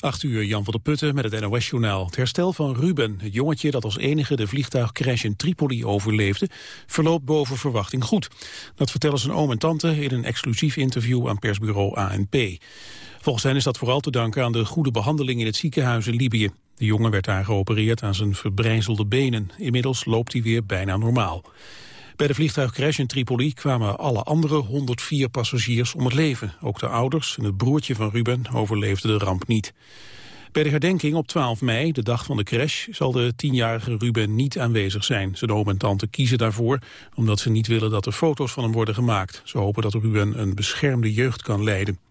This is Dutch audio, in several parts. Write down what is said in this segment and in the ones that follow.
8 uur, Jan van der Putten met het NOS-journaal. Het herstel van Ruben, het jongetje dat als enige de vliegtuigcrash in Tripoli overleefde, verloopt boven verwachting goed. Dat vertellen zijn oom en tante in een exclusief interview aan persbureau ANP. Volgens hen is dat vooral te danken aan de goede behandeling in het ziekenhuis in Libië. De jongen werd daar geopereerd aan zijn verbrijzelde benen. Inmiddels loopt hij weer bijna normaal. Bij de vliegtuigcrash in Tripoli kwamen alle andere 104 passagiers om het leven. Ook de ouders en het broertje van Ruben overleefden de ramp niet. Bij de herdenking op 12 mei, de dag van de crash, zal de tienjarige Ruben niet aanwezig zijn. Zijn oom en tante kiezen daarvoor, omdat ze niet willen dat er foto's van hem worden gemaakt. Ze hopen dat Ruben een beschermde jeugd kan leiden.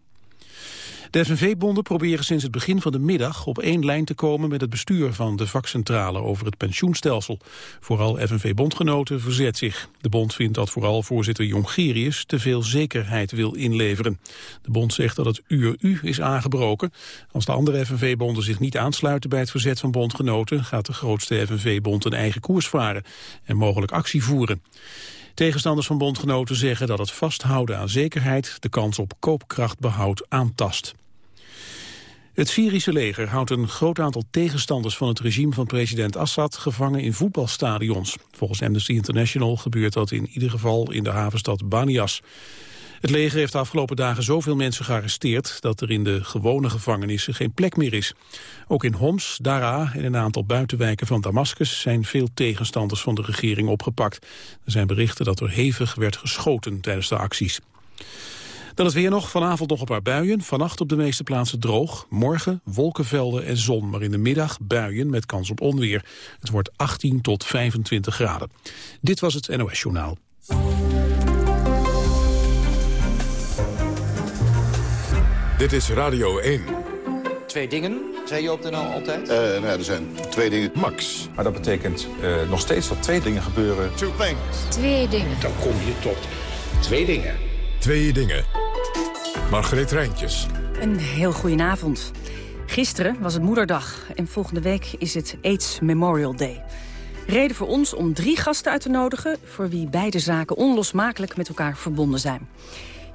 De FNV-bonden proberen sinds het begin van de middag op één lijn te komen met het bestuur van de vakcentrale over het pensioenstelsel. Vooral FNV-bondgenoten verzet zich. De bond vindt dat vooral voorzitter Jongerius te veel zekerheid wil inleveren. De bond zegt dat het URU is aangebroken. Als de andere FNV-bonden zich niet aansluiten bij het verzet van bondgenoten, gaat de grootste FNV-bond een eigen koers varen en mogelijk actie voeren. Tegenstanders van bondgenoten zeggen dat het vasthouden aan zekerheid de kans op koopkrachtbehoud aantast. Het Syrische leger houdt een groot aantal tegenstanders van het regime van president Assad gevangen in voetbalstadions. Volgens Amnesty International gebeurt dat in ieder geval in de havenstad Banias. Het leger heeft de afgelopen dagen zoveel mensen gearresteerd... dat er in de gewone gevangenissen geen plek meer is. Ook in Homs, Dara en een aantal buitenwijken van Damascus... zijn veel tegenstanders van de regering opgepakt. Er zijn berichten dat er hevig werd geschoten tijdens de acties. Dan het weer nog. Vanavond nog een paar buien. Vannacht op de meeste plaatsen droog. Morgen wolkenvelden en zon. Maar in de middag buien met kans op onweer. Het wordt 18 tot 25 graden. Dit was het NOS Journaal. Dit is Radio 1. Twee dingen, zei je op de NL altijd? Uh, nou ja, er zijn twee dingen. Max. Maar dat betekent uh, nog steeds dat twee dingen gebeuren. Two things. Twee dingen. Dan kom je tot twee dingen. Twee dingen. Margreet Rijntjes. Een heel goedenavond. Gisteren was het Moederdag en volgende week is het AIDS Memorial Day. Reden voor ons om drie gasten uit te nodigen... voor wie beide zaken onlosmakelijk met elkaar verbonden zijn.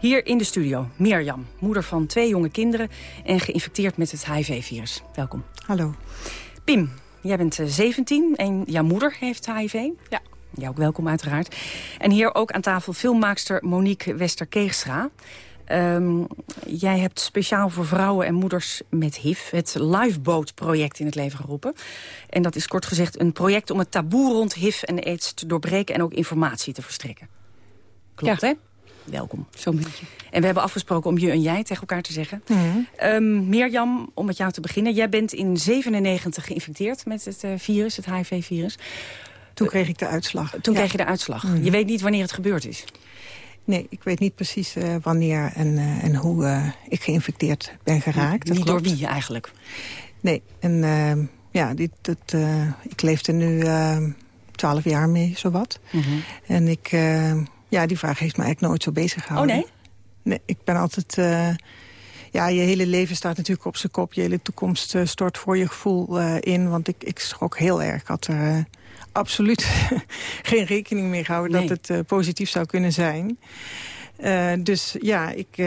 Hier in de studio, Mirjam, moeder van twee jonge kinderen... en geïnfecteerd met het HIV-virus. Welkom. Hallo. Pim, jij bent 17 eh, en jouw moeder heeft HIV. Ja. Ja, ook welkom uiteraard. En hier ook aan tafel filmmaakster Monique Wester-Keegstra. Um, jij hebt speciaal voor vrouwen en moeders met HIV... het Lifeboat-project in het leven geroepen. En dat is kort gezegd een project om het taboe rond HIV en AIDS te doorbreken... en ook informatie te verstrekken. Klopt, ja. hè? Welkom. Zo'n beetje. En we hebben afgesproken om je en jij tegen elkaar te zeggen. Mm -hmm. um, Mirjam, om met jou te beginnen. Jij bent in 97 geïnfecteerd met het uh, virus, het HIV-virus. Toen kreeg ik de uitslag. Toen ja. kreeg je de uitslag. Mm -hmm. Je weet niet wanneer het gebeurd is? Nee, ik weet niet precies uh, wanneer en, uh, en hoe ik geïnfecteerd ben geraakt. niet door wie eigenlijk? Nee, en ehm, ja, dit, dat, ik leef er nu twaalf jaar mee, zowat. Mm -hmm. En ik, ja, die vraag heeft me eigenlijk nooit zo bezig gehouden. Oh nee? Nee, ik ben altijd... ja, je hele leven staat natuurlijk op zijn kop. Je hele toekomst stort voor je gevoel in. Want ik, ik schrok heel erg. Ik had er absoluut geen rekening mee gehouden nee. dat het positief zou kunnen zijn. Dus ja, ik,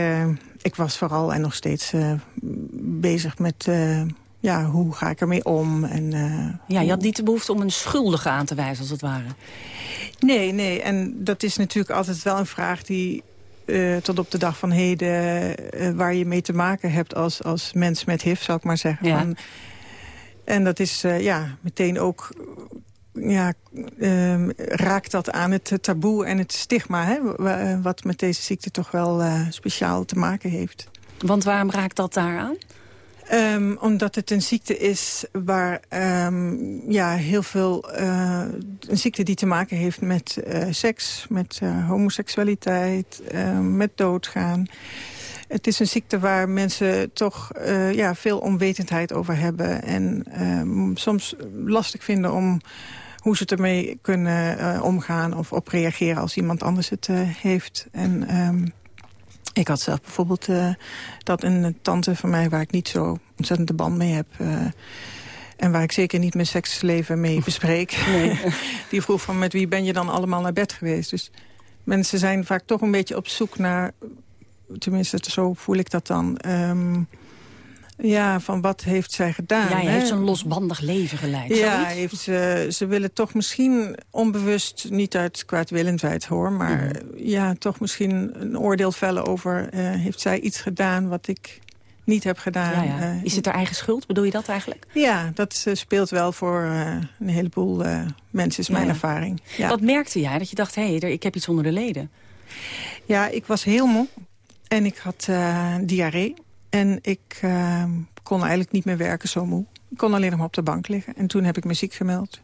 ik was vooral en nog steeds bezig met... ja, hoe ga ik ermee om? En, ja, je had niet de behoefte om een schuldige aan te wijzen, als het ware. Nee, nee. En dat is natuurlijk altijd wel een vraag die... tot op de dag van heden, waar je mee te maken hebt als, als mens met HIV, zou ik maar zeggen. Ja. Van, en dat is ja, meteen ook ja, uh, raakt dat aan het taboe en het stigma... Hè, wat met deze ziekte toch wel speciaal te maken heeft. Want waarom raakt dat daaraan? Um, omdat het een ziekte is waar um, ja, heel veel... Uh, een ziekte die te maken heeft met seks, met homoseksualiteit, met doodgaan... Het is een ziekte waar mensen toch ja, veel onwetendheid over hebben. En soms lastig vinden om hoe ze ermee kunnen omgaan of op reageren als iemand anders het heeft. En ik had zelf bijvoorbeeld uh, dat een tante van mij waar ik niet zo ontzettend de band mee heb... en waar ik zeker niet mijn seksleven mee bespreek. Nee. Die vroeg van met wie ben je dan allemaal naar bed geweest. Dus mensen zijn vaak toch een beetje op zoek naar... tenminste, zo voel ik dat dan... Um, Ja, van wat heeft zij gedaan? Ja, je hè? heeft zo'n losbandig leven geleid. Ja, heeft ze, ze willen toch misschien onbewust, niet uit kwaadwillendheid hoor... maar Mhm. ja, toch misschien een oordeel vellen over... eh, heeft zij iets gedaan wat ik niet heb gedaan? Ja, ja. Eh, Is het haar eigen schuld? Bedoel je dat eigenlijk? Ja, dat eh, speelt wel voor eh, een heleboel eh, mensen, is mijn ja. ervaring. Ja. Wat merkte jij? Dat je dacht, hé, hey, ik heb iets onder de leden. ja, ik was heel moe en ik had eh, diarree. En ik eh, kon eigenlijk niet meer werken, zo moe. Ik kon alleen nog maar op de bank liggen. En toen heb ik me ziek gemeld.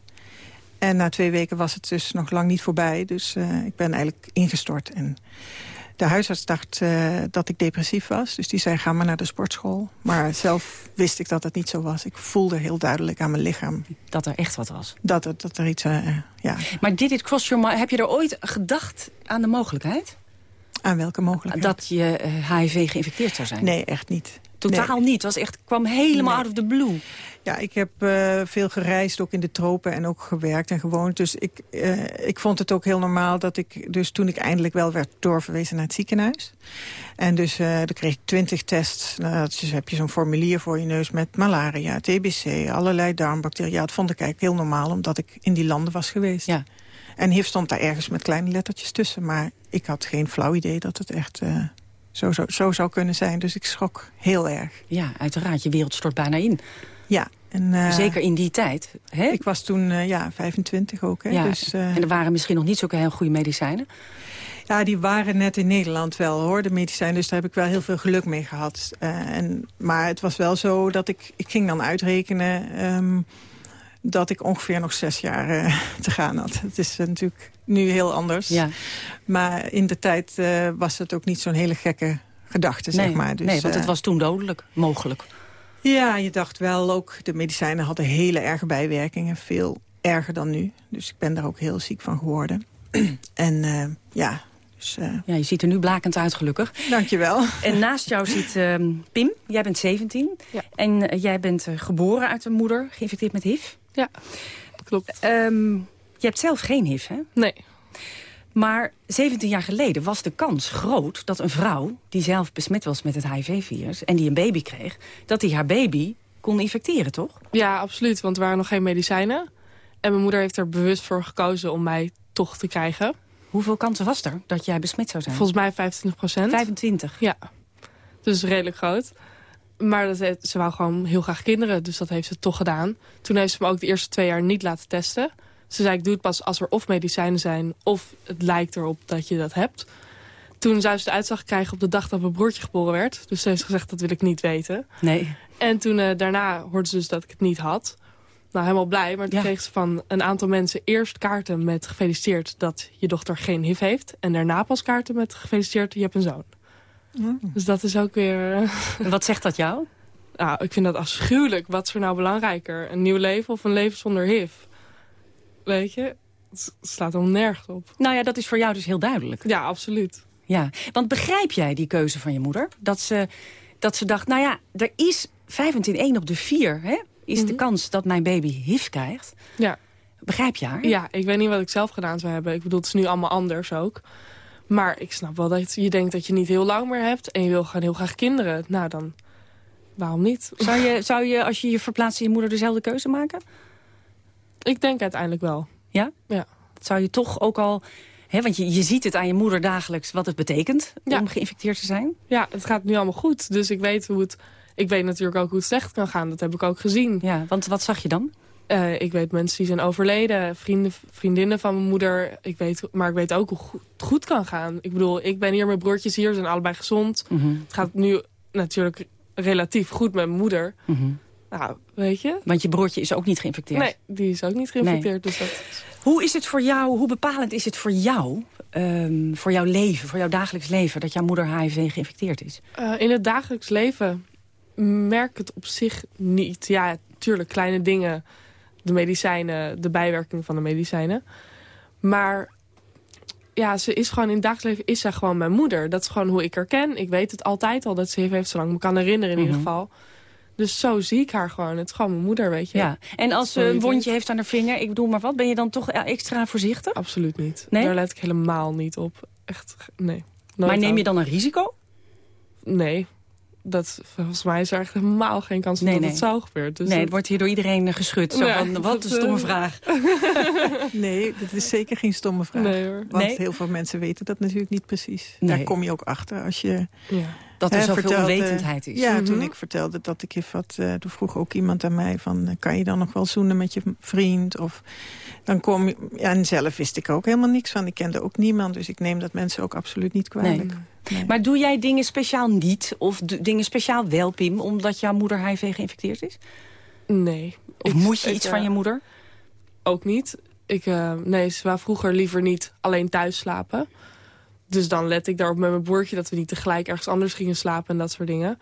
En na twee weken was het dus nog lang niet voorbij. Dus eh, ik ben eigenlijk ingestort. En de huisarts dacht eh, dat ik depressief was. Dus die zei, ga maar naar de sportschool. Maar zelf wist ik dat het niet zo was. Ik voelde heel duidelijk aan mijn lichaam Dat er echt wat was. dat er, dat er iets... eh, ja, Maar did it cross your mind? Heb je er ooit gedacht aan de mogelijkheid? Aan welke mogelijkheid? Dat je eh, HIV geïnfecteerd zou zijn? Nee, echt niet. Totaal Nee. niet. Het was echt, kwam helemaal Nee. out of the blue. Ja, ik heb eh, veel gereisd, ook in de tropen en ook gewerkt en gewoond. Dus ik, eh, ik vond het ook heel normaal dat ik, dus toen ik eindelijk wel werd doorverwezen naar het ziekenhuis. En dus eh dan kreeg ik twintig tests. Nou, dus heb je zo'n formulier voor je neus met malaria, TBC, allerlei darmbacteriën. Ja, dat vond ik eigenlijk heel normaal, omdat ik in die landen was geweest. Ja. En HIV stond daar ergens met kleine lettertjes tussen. Maar ik had geen flauw idee dat het echt eh, zo, zo, zo zou kunnen zijn. Dus ik schrok heel erg. Ja, uiteraard. Je wereld stort bijna in. Ja, en, eh, Zeker in die tijd. Hè? ik was toen eh, ja, 25 ook. Hè? ja. Dus, En er waren misschien nog niet zulke heel goede medicijnen. ja, die waren net in Nederland wel, hoor, de medicijnen. Dus daar heb ik wel heel veel geluk mee gehad. Eh, en, maar het was wel zo dat ik... Ik ging dan uitrekenen ehm, dat ik ongeveer nog zes jaar eh, te gaan had. Het is eh, natuurlijk nu heel anders. Ja. Maar in de tijd eh, was het ook niet zo'n hele gekke gedachte, Nee, zeg maar. Dus, nee, want het was toen dodelijk. Mogelijk. Ja, je dacht wel ook, de medicijnen hadden hele erge bijwerkingen. Veel erger dan nu. Dus ik ben daar ook heel ziek van geworden. en ja, dus Ja, je ziet er nu blakend uit, gelukkig. dankjewel. En naast jou zit ehm, Pim. Jij bent 17. Ja. En jij bent geboren uit een moeder, geïnfecteerd met HIV. Ja, klopt. Ehm, je hebt zelf geen HIV, hè? Nee. Maar 17 jaar geleden was de kans groot dat een vrouw... die zelf besmet was met het HIV-virus en die een baby kreeg... dat die haar baby kon infecteren, toch? Ja, absoluut, want er waren nog geen medicijnen. En mijn moeder heeft er bewust voor gekozen om mij toch te krijgen. Hoeveel kansen was er dat jij besmet zou zijn? Volgens mij 25 procent. 25. Ja, dus redelijk groot. Maar dat heeft- ze wou gewoon heel graag kinderen, dus dat heeft ze toch gedaan. Toen heeft ze me ook de eerste twee jaar niet laten testen. Ze zei, ik doe het pas als er of medicijnen zijn... of het lijkt erop dat je dat hebt. Toen zou ze de uitslag krijgen op de dag dat mijn broertje geboren werd. Dus ze heeft gezegd, dat wil ik niet weten. Nee. En toen eh, daarna hoorde ze dus dat ik het niet had. Nou, helemaal blij. Maar toen Ja. kreeg ze van een aantal mensen eerst kaarten met gefeliciteerd... dat je dochter geen HIV heeft. En daarna pas kaarten met gefeliciteerd, je hebt een zoon. Dus dat is ook weer... eh, Wat zegt dat jou? nou, ik vind dat afschuwelijk. Wat is er nou belangrijker? Een nieuw leven of een leven zonder HIV? Weet je? Het slaat helemaal nergens op. Nou ja, dat is voor jou dus heel duidelijk. Ja, absoluut. Ja, want begrijp jij die keuze van je moeder? Dat ze, dat ze dacht, nou ja, er is 25 1 op de 4, hè? Is de Mhm. kans dat mijn baby HIV krijgt. Ja. Begrijp je haar? ja, ik weet niet wat ik zelf gedaan zou hebben. Ik bedoel, het is nu allemaal anders ook. Maar ik snap wel dat je denkt dat je niet heel lang meer hebt... en je wil gewoon heel graag kinderen. Nou, dan waarom niet? Zou, je, zou je, als je je verplaatst in je moeder, dezelfde keuze maken? Ik denk uiteindelijk wel. Ja? Ja. Zou je toch ook al... Hè, want je, je ziet het aan je moeder dagelijks wat het betekent Ja. om geïnfecteerd te zijn. Ja, het gaat nu allemaal goed. Dus ik weet hoe het... Ik weet natuurlijk ook hoe het slecht kan gaan. Dat heb ik ook gezien. Ja, want wat zag je dan? Eh, ik weet mensen die zijn overleden, vrienden, vriendinnen van mijn moeder. Ik weet, maar ik weet ook hoe goed het goed kan gaan. Ik bedoel, ik ben hier, mijn broertjes hier, zijn allebei gezond. Mhm, Het gaat nu natuurlijk relatief goed met mijn moeder. mhm. Nou, weet je? Want je broertje is ook niet geïnfecteerd. Nee, die is ook niet geïnfecteerd. Dus dat, Hoe is het voor jou, hoe bepalend is het voor jou, ehm, voor jouw leven, voor jouw dagelijks leven, dat jouw moeder HIV geïnfecteerd is? Eh, in het dagelijks leven merk ik het op zich niet. Ja, tuurlijk, kleine dingen. De medicijnen, de bijwerking van de medicijnen. Maar ja, ze is gewoon in het dagelijks leven is zij gewoon mijn moeder. Dat is gewoon hoe ik haar ken. Ik weet het altijd al dat ze HIV heeft, zolang ik me kan herinneren in ieder Mhm. geval. Dus zo zie ik haar gewoon. Het is gewoon mijn moeder, weet je. Ja. En als ze een wondje heeft aan haar vinger, ik bedoel maar wat, ben je dan toch extra voorzichtig? Absoluut niet. Nee? Daar let ik helemaal niet op. Echt, nee. Nooit maar neem je dan een risico? Nee. Dat, volgens mij is er echt helemaal geen kans Nee, dat nee. het zo gebeurt. Dus nee, dat- het wordt hier door iedereen eh, geschud. Zo van, wat dat, een stomme eh, vraag. Nee, dat is zeker geen stomme vraag. Nee hoor. Want Nee? heel veel mensen weten dat natuurlijk niet precies. Nee. Daar kom je ook achter als je... Ja. Dat er zoveel vertelde- onwetendheid is. Ja, Mhm. toen ik vertelde dat ik HIV had... eh, toen vroeg ook iemand aan mij van... eh, kan je dan nog wel zoenen met je vriend? Of dan kom je... Ja, en zelf wist ik ook helemaal niks van. Ik kende ook niemand. Dus ik neem dat mensen ook absoluut niet kwalijk. Nee. Maar doe jij dingen speciaal niet? Of dingen speciaal wel, Pim, omdat jouw moeder HIV geïnfecteerd is? Nee. Of Ik- moet je ik, iets eh, van je moeder? Ook niet. Ik, eh, nee, ze wou vroeger liever niet alleen thuis slapen. Dus dan let ik daarop met mijn broertje... dat we niet tegelijk ergens anders gingen slapen en dat soort dingen.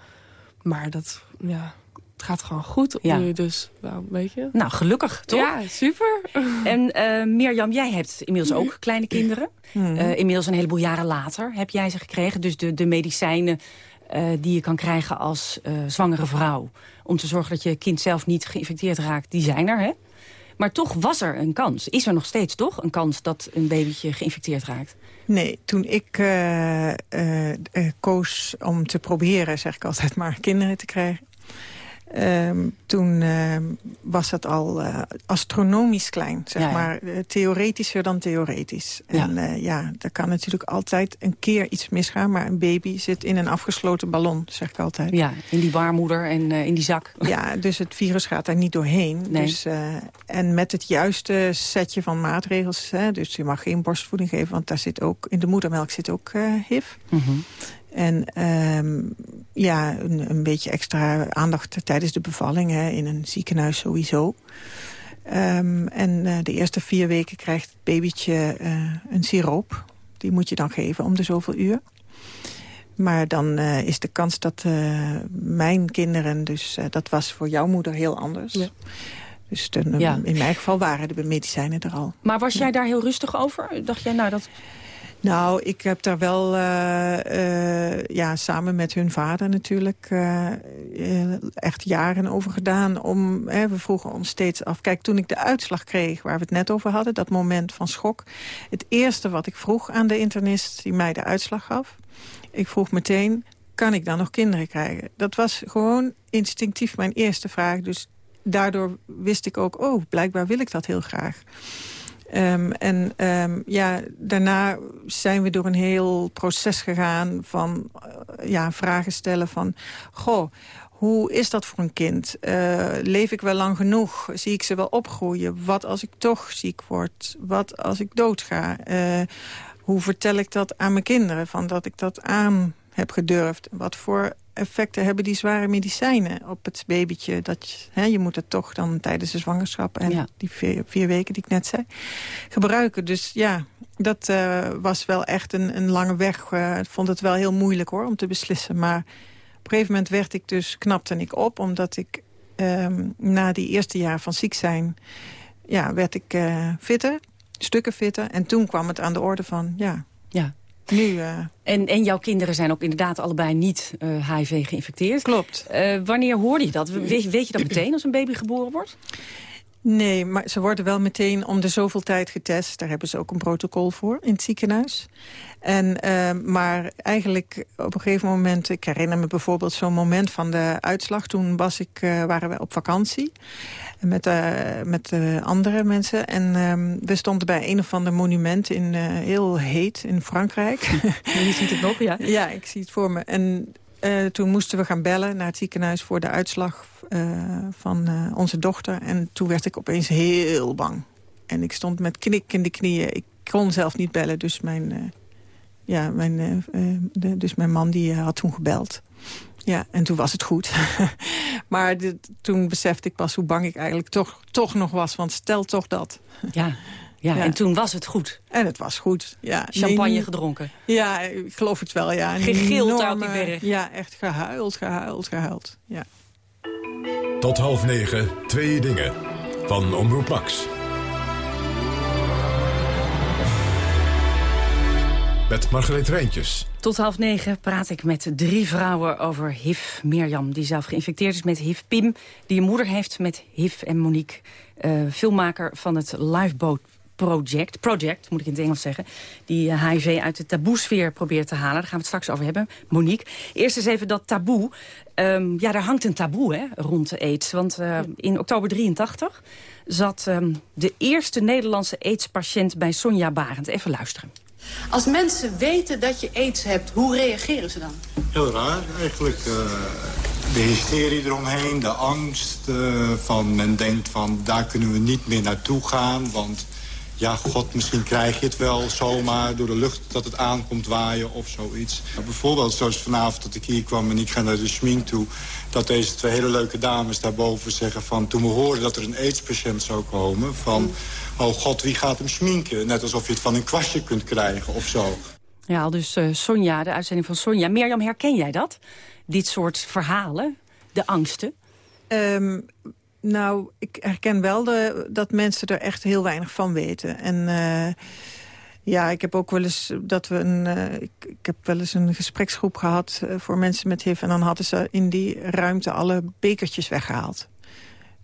Maar dat, ja, het gaat gewoon goed Ja. nu. Dus, nou, weet je. Nou, gelukkig, toch? Ja, super. En eh Mirjam, jij hebt inmiddels ook kleine kinderen. Mhm. Eh, inmiddels een heleboel jaren later heb jij ze gekregen. Dus de, de medicijnen eh, die je kan krijgen als zwangere vrouw... om te zorgen dat je kind zelf niet geïnfecteerd raakt, die zijn er, hè? Maar toch was er een kans. Is er nog steeds toch een kans dat een babytje geïnfecteerd raakt? Nee, toen ik eh, koos om te proberen, zeg ik altijd maar, kinderen te krijgen... ehm, toen ehm, was het al eh, astronomisch klein, zeg Ja, ja. maar. eh, theoretischer dan theoretisch. Ja. En eh, ja, er kan natuurlijk altijd een keer iets misgaan... maar een baby zit in een afgesloten ballon, zeg ik altijd. Ja, in die baarmoeder en in die zak. Ja, dus het virus gaat daar niet doorheen. Nee. Dus, en met het juiste setje van maatregels... Hè, dus je mag geen borstvoeding geven... want daar zit ook, in de moedermelk zit ook HIV. Mhm. En ehm, ja, een, een beetje extra aandacht tijdens de bevalling... Hè, in een ziekenhuis sowieso. Ehm, en eh, de eerste vier weken krijgt het babytje eh, een siroop. Die moet je dan geven om de zoveel uur. Maar dan eh, is de kans dat mijn kinderen... dus dat was voor jouw moeder heel anders... Ja. Dus ten- Ja. in mijn geval waren de medicijnen er al. Maar was jij daar heel rustig over? Dacht jij, nou, dat... Nou, ik heb daar wel eh, eh, ja, samen met hun vader natuurlijk eh, echt jaren over gedaan. Om, hè, we vroegen ons steeds af. Kijk, toen ik de uitslag kreeg, waar we het net over hadden, dat moment van schok. Het eerste wat ik vroeg aan de internist die mij de uitslag gaf. Ik vroeg meteen, kan ik dan nog kinderen krijgen? Dat was gewoon instinctief mijn eerste vraag. Dus daardoor wist ik ook, oh, blijkbaar wil ik dat heel graag. Ehm, en ehm, ja, daarna zijn we door een heel proces gegaan van eh, ja, vragen stellen van... Goh, hoe is dat voor een kind? Eh, leef ik wel lang genoeg? Zie ik ze wel opgroeien? Wat als ik toch ziek word? Wat als ik doodga? Eh, hoe vertel ik dat aan mijn kinderen? Van dat ik dat aan heb gedurfd? Wat voor effecten hebben die zware medicijnen op het babytje? Dat, je- hè, je moet het toch dan tijdens de zwangerschap en Ja. die vier, vier weken die ik net zei, gebruiken. Dus ja, dat eh, was wel echt een, een lange weg. Eh, Ik vond het wel heel moeilijk hoor, om te beslissen. Maar op een gegeven moment werd ik dus, knapte ik op... omdat ik ehm, na die eerste jaar van ziek zijn... ja, werd ik eh, fitter, stukken fitter. En toen kwam het aan de orde van, ja, Ja. Nu... eh, En, en jouw kinderen zijn ook inderdaad allebei niet eh, HIV geïnfecteerd. klopt. Eh, wanneer hoorde je dat? Weet, weet je dat meteen als een baby geboren wordt? Nee, maar ze worden wel meteen om de zoveel tijd getest. Daar hebben ze ook een protocol voor in het ziekenhuis. En, eh, maar eigenlijk op een gegeven moment... ik herinner me bijvoorbeeld zo'n moment van de uitslag. Toen was ik, eh, waren we op vakantie met, eh, met eh, andere mensen. En ehm, we stonden bij een of ander monument in heel heet in Frankrijk. Je ziet het nog, ja. Ja, ik zie het voor me. En eh, toen moesten we gaan bellen naar het ziekenhuis voor de uitslag eh, van eh, onze dochter. En toen werd ik opeens heel bang. En ik stond met knik in de knieën. Ik kon zelf niet bellen, dus mijn, ja, mijn, de, dus mijn man die had toen gebeld. Ja, en toen was het goed. maar dit- toen besefte ik pas hoe bang ik eigenlijk toch, toch nog was. Want stel toch dat. Ja. Ja, Ja. en toen was het goed. En het was goed. Ja, Champagne Nee, gedronken. ja, ik geloof het wel, ja. Gegild uit enorme- die berg. Ja, echt gehuild, gehuild, gehuild. Ja. Tot half negen, twee dingen. Van Omroep Max. Met Margreet Rijntjes. Tot half negen praat ik met drie vrouwen over HIV. Mirjam, die zelf geïnfecteerd is met HIV. Pim, die een moeder heeft met HIV. En Monique, eh, filmmaker van het Lifeboat Project, project moet ik in het Engels zeggen... die HIV uit de taboesfeer probeert te halen. Daar gaan we het straks over hebben. Monique, eerst eens even dat taboe. Um, ja, daar hangt een taboe hè, rond de aids. Want uh, in oktober 83 zat um, de eerste Nederlandse AIDS-patiënt bij Sonja Barend. Even luisteren. Als mensen weten dat je aids hebt, hoe reageren ze dan? Heel raar eigenlijk. Uh, de hysterie eromheen, de angst uh, van men denkt van daar kunnen we niet meer naartoe gaan. Want ja, god, misschien krijg je het wel zomaar door de lucht dat het aankomt waaien of zoiets. bijvoorbeeld zoals vanavond dat ik hier kwam en ik ga naar de schmink toe... dat deze twee hele leuke dames daarboven zeggen van... toen we hoorden dat er een aidspatiënt zou komen van... oh god, wie gaat hem schminken? Net alsof je het van een kwastje kunt krijgen of zo. Ja, dus uh, Sonja, de uitzending van Sonja. Mirjam, herken jij dat? Dit soort verhalen? De angsten? Um, nou, ik herken wel de, dat mensen er echt heel weinig van weten. En uh, ja, ik heb ook wel eens dat we een. Uh, ik, ik, heb wel eens een gespreksgroep gehad uh, voor mensen met HIV. En dan hadden ze in die ruimte alle bekertjes weggehaald.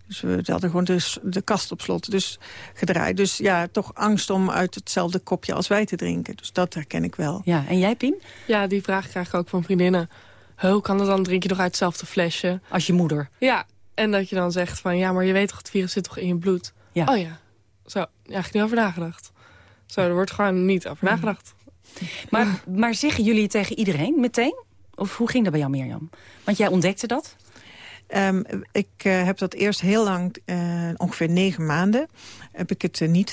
Dus we hadden gewoon de, de kast op slot dus gedraaid. Dus ja, toch angst om uit hetzelfde kopje als wij te drinken. Dus dat herken ik wel. Ja, en jij, Pien? Ja, die vraag krijg ik ook van vriendinnen. Hoe kan het dan? Drink je nog uit hetzelfde flesje? Als je moeder? Ja, en dat je dan zegt van, ja, maar je weet toch, het virus zit toch in je bloed? Ja. Oh ja, zo, eigenlijk niet over nagedacht. Zo, er wordt gewoon niet over nagedacht. Maar, maar zeggen jullie het tegen iedereen meteen? Of hoe ging dat bij jou, Mirjam? Want jij ontdekte dat? Um, ik uh, heb dat eerst heel lang, uh, ongeveer negen maanden, heb ik het uh, niet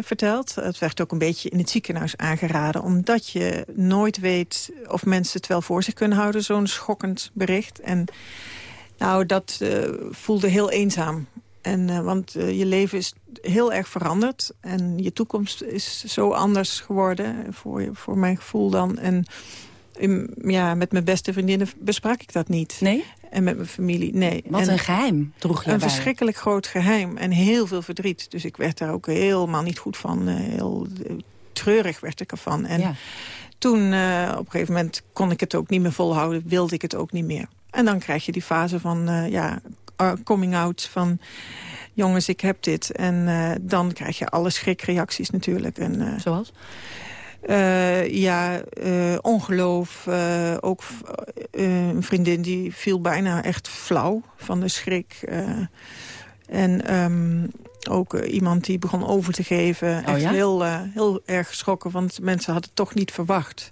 verteld. Het werd ook een beetje in het ziekenhuis aangeraden. Omdat je nooit weet of mensen het wel voor zich kunnen houden, zo'n schokkend bericht. En nou, dat uh, voelde heel eenzaam. En, uh, want uh, je leven is heel erg veranderd. En je toekomst is zo anders geworden, voor, voor mijn gevoel dan. En in, ja, met mijn beste vriendinnen besprak ik dat niet. Nee? En met mijn familie, nee. Wat en een geheim droeg je Een bij. verschrikkelijk groot geheim en heel veel verdriet. Dus ik werd daar ook helemaal niet goed van. Heel treurig werd ik ervan. En ja. toen, op een gegeven moment, kon ik het ook niet meer volhouden. Wilde ik het ook niet meer. En dan krijg je die fase van uh, ja, coming out van... jongens, ik heb dit. En uh, dan krijg je alle schrikreacties natuurlijk. En, uh, Zoals? ja, ongeloof. ook een vriendin die viel bijna echt flauw van de schrik. en um, ook iemand die begon over te geven. Oh, echt ja? heel, heel erg geschrokken, want mensen hadden het toch niet verwacht.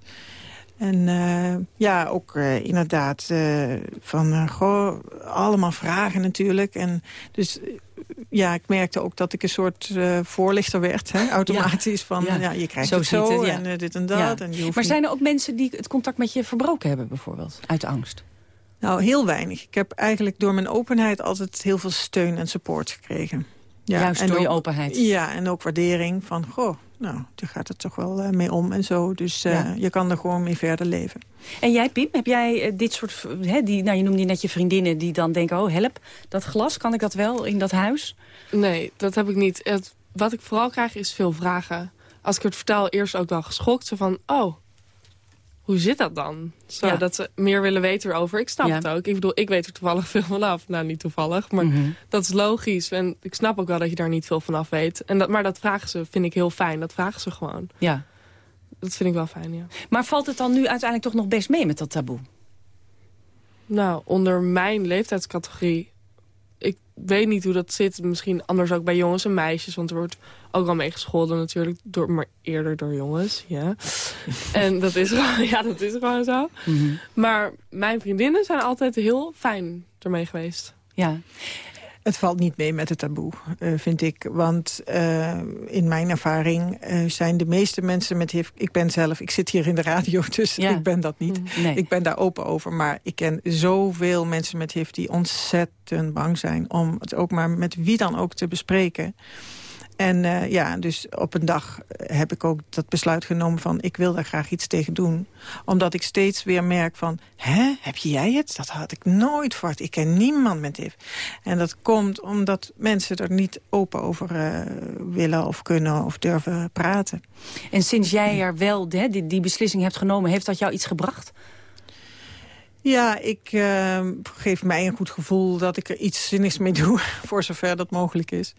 En uh, ja, ook uh, inderdaad uh, van, goh, allemaal vragen natuurlijk. En dus ja, ik merkte ook dat ik een soort voorlichter werd, hè, automatisch. Ja. Van, ja. ja. je krijgt zo het zo het, ja. en dit en dat. En je hoeft maar zijn er ook mensen die het contact met je verbroken hebben bijvoorbeeld, uit angst? Nou, heel weinig. Ik heb eigenlijk door mijn openheid altijd heel veel steun en support gekregen. Ja, Juist en door ook, je openheid? Ja, en ook waardering van, goh, nou, daar gaat het toch wel uh, mee om en zo. Dus uh, ja. je kan er gewoon mee verder leven. En jij, Piem, heb jij uh, dit soort... Hè, die, nou, je noemde net je vriendinnen die dan denken... oh, help, dat glas, kan ik dat wel in dat huis? Nee, dat heb ik niet. Het, wat ik vooral krijg is veel vragen. Als ik het vertel, eerst ook wel geschokt. Zo van, oh, hoe zit dat dan? Zo, Ja. Dat ze meer willen weten erover. Ik snap Ja. het ook. Ik bedoel, ik weet er toevallig veel vanaf. Nou, niet toevallig, maar Mhm. dat is logisch. En ik snap ook wel dat je daar niet veel vanaf weet. En dat, maar dat vragen ze, vind ik heel fijn. Dat vragen ze gewoon. Ja. Dat vind ik wel fijn, ja. Maar valt het dan nu uiteindelijk toch nog best mee met dat taboe? Nou, onder mijn leeftijdscategorie... Ik weet niet hoe dat zit. Misschien anders ook bij jongens en meisjes. Want er wordt ook wel mee gescholden natuurlijk. Door, maar eerder door jongens, ja. en dat is, gewoon, ja, dat is gewoon zo. Mhm. Maar mijn vriendinnen zijn altijd heel fijn ermee geweest. Ja. Het valt niet mee met het taboe, uh, vind ik. Want uh, in mijn ervaring uh, zijn de meeste mensen met HIV... Ik ben zelf, ik zit hier in de radio, dus Ja. ik ben dat niet. Nee. Ik ben daar open over. Maar ik ken zoveel mensen met HIV die ontzettend bang zijn... om het ook maar met wie dan ook te bespreken. En uh, ja, dus op een dag heb ik ook dat besluit genomen van... ik wil daar graag iets tegen doen. Omdat ik steeds weer merk van... hè, heb jij het? Dat had ik nooit voor. Ik ken niemand met HIV. En dat komt omdat mensen er niet open over uh, willen of kunnen of durven praten. En sinds jij er wel hè, die, die beslissing hebt genomen... heeft dat jou iets gebracht? Ja, ik uh, geef mij een goed gevoel dat ik er iets zinnigs mee doe... voor zover dat mogelijk is.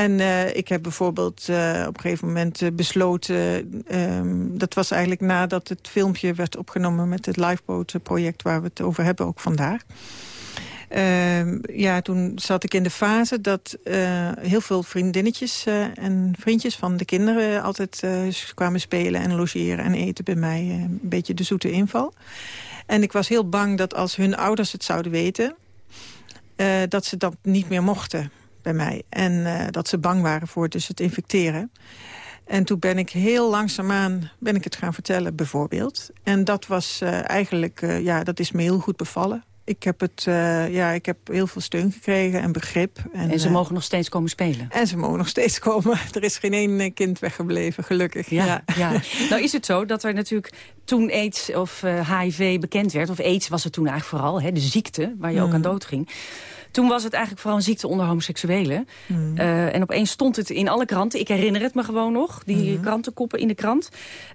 En uh, ik heb bijvoorbeeld uh, op een gegeven moment uh, besloten... Um, dat was eigenlijk nadat het filmpje werd opgenomen... met het Lifeboat-project waar we het over hebben, ook vandaag. Uh, ja, toen zat ik in de fase dat heel veel vriendinnetjes en vriendjes van de kinderen altijd kwamen spelen en logeren en eten bij mij. een beetje de zoete inval. En ik was heel bang dat als hun ouders het zouden weten, dat ze dat niet meer mochten bij mij. En dat ze bang waren voor dus het infecteren. En toen ben ik heel langzaamaan ben ik het gaan vertellen, bijvoorbeeld. En dat was eigenlijk, ja, dat is me heel goed bevallen. Ik heb, het, uh, ja, ik heb heel veel steun gekregen en begrip. En, en ze mogen nog steeds komen spelen? En ze mogen nog steeds komen. Er is geen één kind weggebleven, gelukkig. Ja, ja. ja. nou is het zo dat er natuurlijk toen aids of HIV bekend werd... of aids was het toen eigenlijk vooral, hè, de ziekte waar je mm. ook aan dood ging... Toen was het eigenlijk vooral een ziekte onder homoseksuelen. Mm. Uh, en opeens stond het in alle kranten. Ik herinner het me gewoon nog, die mm. krantenkoppen in de krant.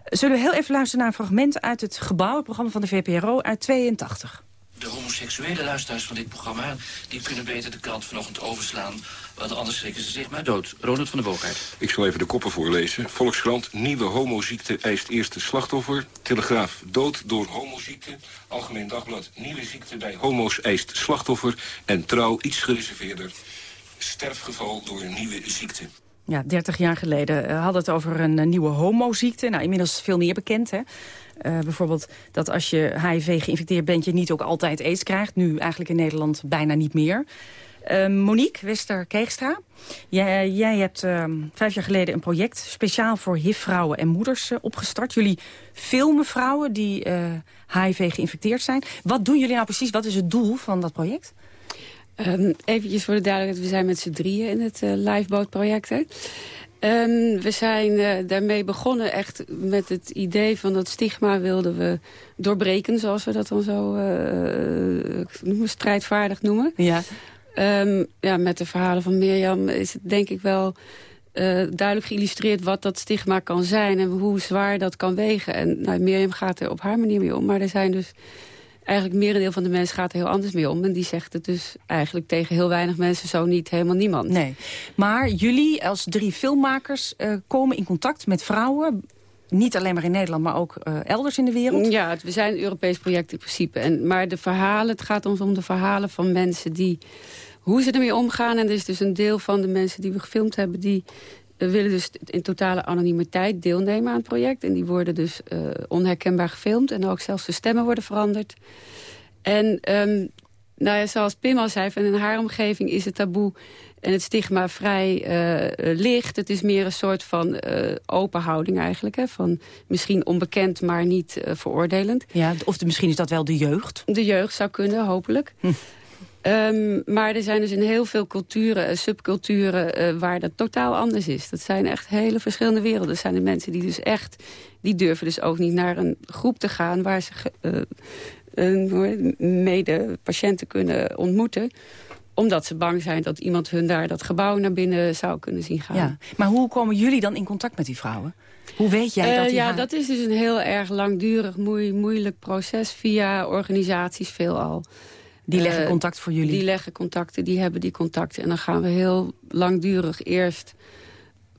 Zullen we heel even luisteren naar een fragment uit het gebouw... het programma van de VPRO uit 82 de homoseksuele luisteraars van dit programma... die kunnen beter de krant vanochtend overslaan... want anders schrikken ze zich maar dood. Ronald van der Boogaard. Ik zal even de koppen voorlezen. Volkskrant, nieuwe homoziekte eist eerste slachtoffer. Telegraaf, dood door homoziekte. Algemeen Dagblad, nieuwe ziekte bij homo's eist slachtoffer. En trouw, iets gereserveerder. Sterfgeval door een nieuwe ziekte. Ja, 30 jaar geleden uh, hadden het over een uh, nieuwe homoziekte. Nou, inmiddels veel meer bekend, hè? Uh, bijvoorbeeld dat als je HIV geïnfecteerd bent... je niet ook altijd aids krijgt. Nu eigenlijk in Nederland bijna niet meer. Uh, Monique Wester-Keegstra, jij, jij, hebt uh, vijf jaar geleden een project... speciaal voor HIV-vrouwen en moeders uh, opgestart. Jullie filmen vrouwen die HIV geïnfecteerd zijn. Wat doen jullie nou precies? Wat is het doel van dat project? Um, eventjes voor de duidelijkheid, we zijn met z'n drieën in het Lifeboat-project. Um, we zijn uh, daarmee begonnen echt met het idee van dat stigma wilden we doorbreken, zoals we dat dan zo uh, noemen, strijdvaardig noemen. Ja. Um, ja, met de verhalen van Mirjam is het denk ik wel uh, duidelijk geïllustreerd wat dat stigma kan zijn en hoe zwaar dat kan wegen. En nou, Mirjam gaat er op haar manier mee om, maar er zijn dus eigenlijk merendeel van de mensen gaat er heel anders mee om. En die zegt het dus eigenlijk tegen heel weinig mensen zo niet helemaal niemand. Nee. Maar jullie als drie filmmakers uh, komen in contact met vrouwen... Niet alleen maar in Nederland, maar ook uh, elders in de wereld? Ja, we zijn een Europees project in principe. En, maar de verhalen, het gaat ons om de verhalen van mensen die... hoe ze ermee omgaan. En er is dus een deel van de mensen die we gefilmd hebben... die we willen dus in totale anonimiteit deelnemen aan het project. En die worden dus uh, onherkenbaar gefilmd. En ook zelfs de stemmen worden veranderd. En um, nou ja, zoals Pim al zei, van in haar omgeving is het taboe en het stigma vrij uh, licht. Het is meer een soort van uh, open houding eigenlijk. Hè? Van misschien onbekend, maar niet uh, veroordelend. Ja, of de, misschien is dat wel de jeugd? De jeugd zou kunnen, hopelijk. Hm. Um, maar er zijn dus in heel veel culturen, uh, subculturen, uh, waar dat totaal anders is. Dat zijn echt hele verschillende werelden. Dat zijn de mensen die dus echt, die durven dus ook niet naar een groep te gaan... waar ze uh, mede-patiënten kunnen ontmoeten omdat ze bang zijn dat iemand hun daar dat gebouw naar binnen zou kunnen zien gaan. Ja. Maar hoe komen jullie dan in contact met die vrouwen? Hoe weet jij dat die Ja, dat is dus een heel erg langdurig, moeilijk proces via organisaties veelal. Die leggen uh, contact voor jullie? Die leggen contacten, die hebben die contacten. En dan gaan we heel langdurig eerst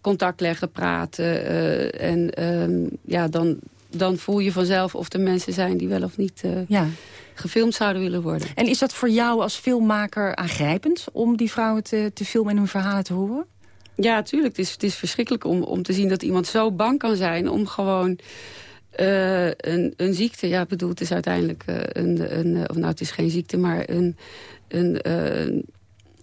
contact leggen, praten. Uh, en uh, ja, dan, dan voel je vanzelf of er mensen zijn die wel of niet eh, ja. gefilmd zouden willen worden. En is dat voor jou als filmmaker aangrijpend om die vrouwen te, te filmen en hun verhalen te horen? Ja, tuurlijk. Het is, het is verschrikkelijk om, om te zien dat iemand zo bang kan zijn om gewoon uh, een, een ziekte, ja, bedoel, het is uiteindelijk uh, een, een, of nou, het is geen ziekte, maar een, een uh,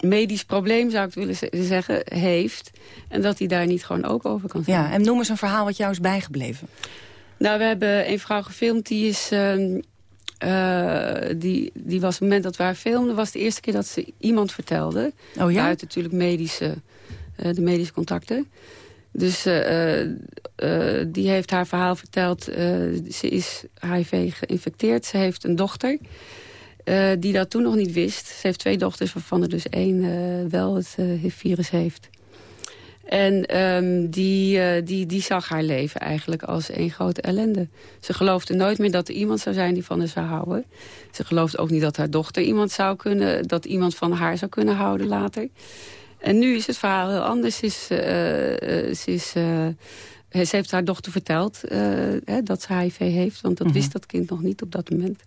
medisch probleem, zou ik willen zeggen, heeft. En dat hij daar niet gewoon open over kan zijn. Ja, en noem eens een verhaal wat jou is bijgebleven. Nou, we hebben een vrouw gefilmd, die is... Uh, die, die was op het moment dat we haar filmden... was de eerste keer dat ze iemand vertelde. Oh ja? Uit natuurlijk medische, uh, de medische contacten. Dus uh, uh, die heeft haar verhaal verteld. Ze is HIV geïnfecteerd. Ze heeft een dochter die dat toen nog niet wist. Ze heeft twee dochters waarvan er dus één wel het HIV-virus heeft. En um, die, die, die zag haar leven eigenlijk als één grote ellende. Ze geloofde nooit meer dat er iemand zou zijn die van haar zou houden. Ze geloofde ook niet dat haar dochter iemand zou kunnen... dat iemand van haar zou kunnen houden later. En nu is het verhaal heel anders. Ze, is, ze, is, ze heeft haar dochter verteld hè, dat ze HIV heeft. Want dat Mhm. wist dat kind nog niet op dat moment.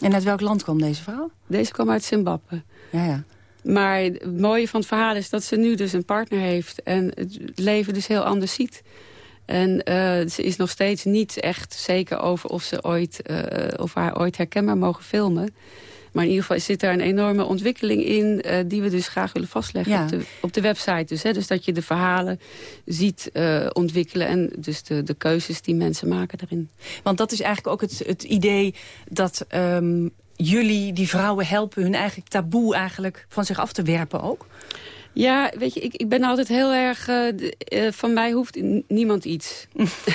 En uit welk land kwam deze vrouw? Deze kwam uit Zimbabwe. Ja, ja. Maar het mooie van het verhaal is dat ze nu dus een partner heeft... en het leven dus heel anders ziet. En eh, ze is nog steeds niet echt zeker over of ze ooit, eh, of haar ooit herkenbaar mogen filmen. Maar in ieder geval zit daar een enorme ontwikkeling in... eh, die we dus graag willen vastleggen Ja. op, de, op de website. Dus, hè, dus dat je de verhalen ziet eh, ontwikkelen... en dus de, de keuzes die mensen maken daarin. Want dat is eigenlijk ook het, het idee dat ehm, jullie die vrouwen helpen... hun eigen taboe eigenlijk van zich af te werpen ook. Ja, weet je, ik, ik ben altijd heel erg... eh, eh, van mij hoeft niemand iets.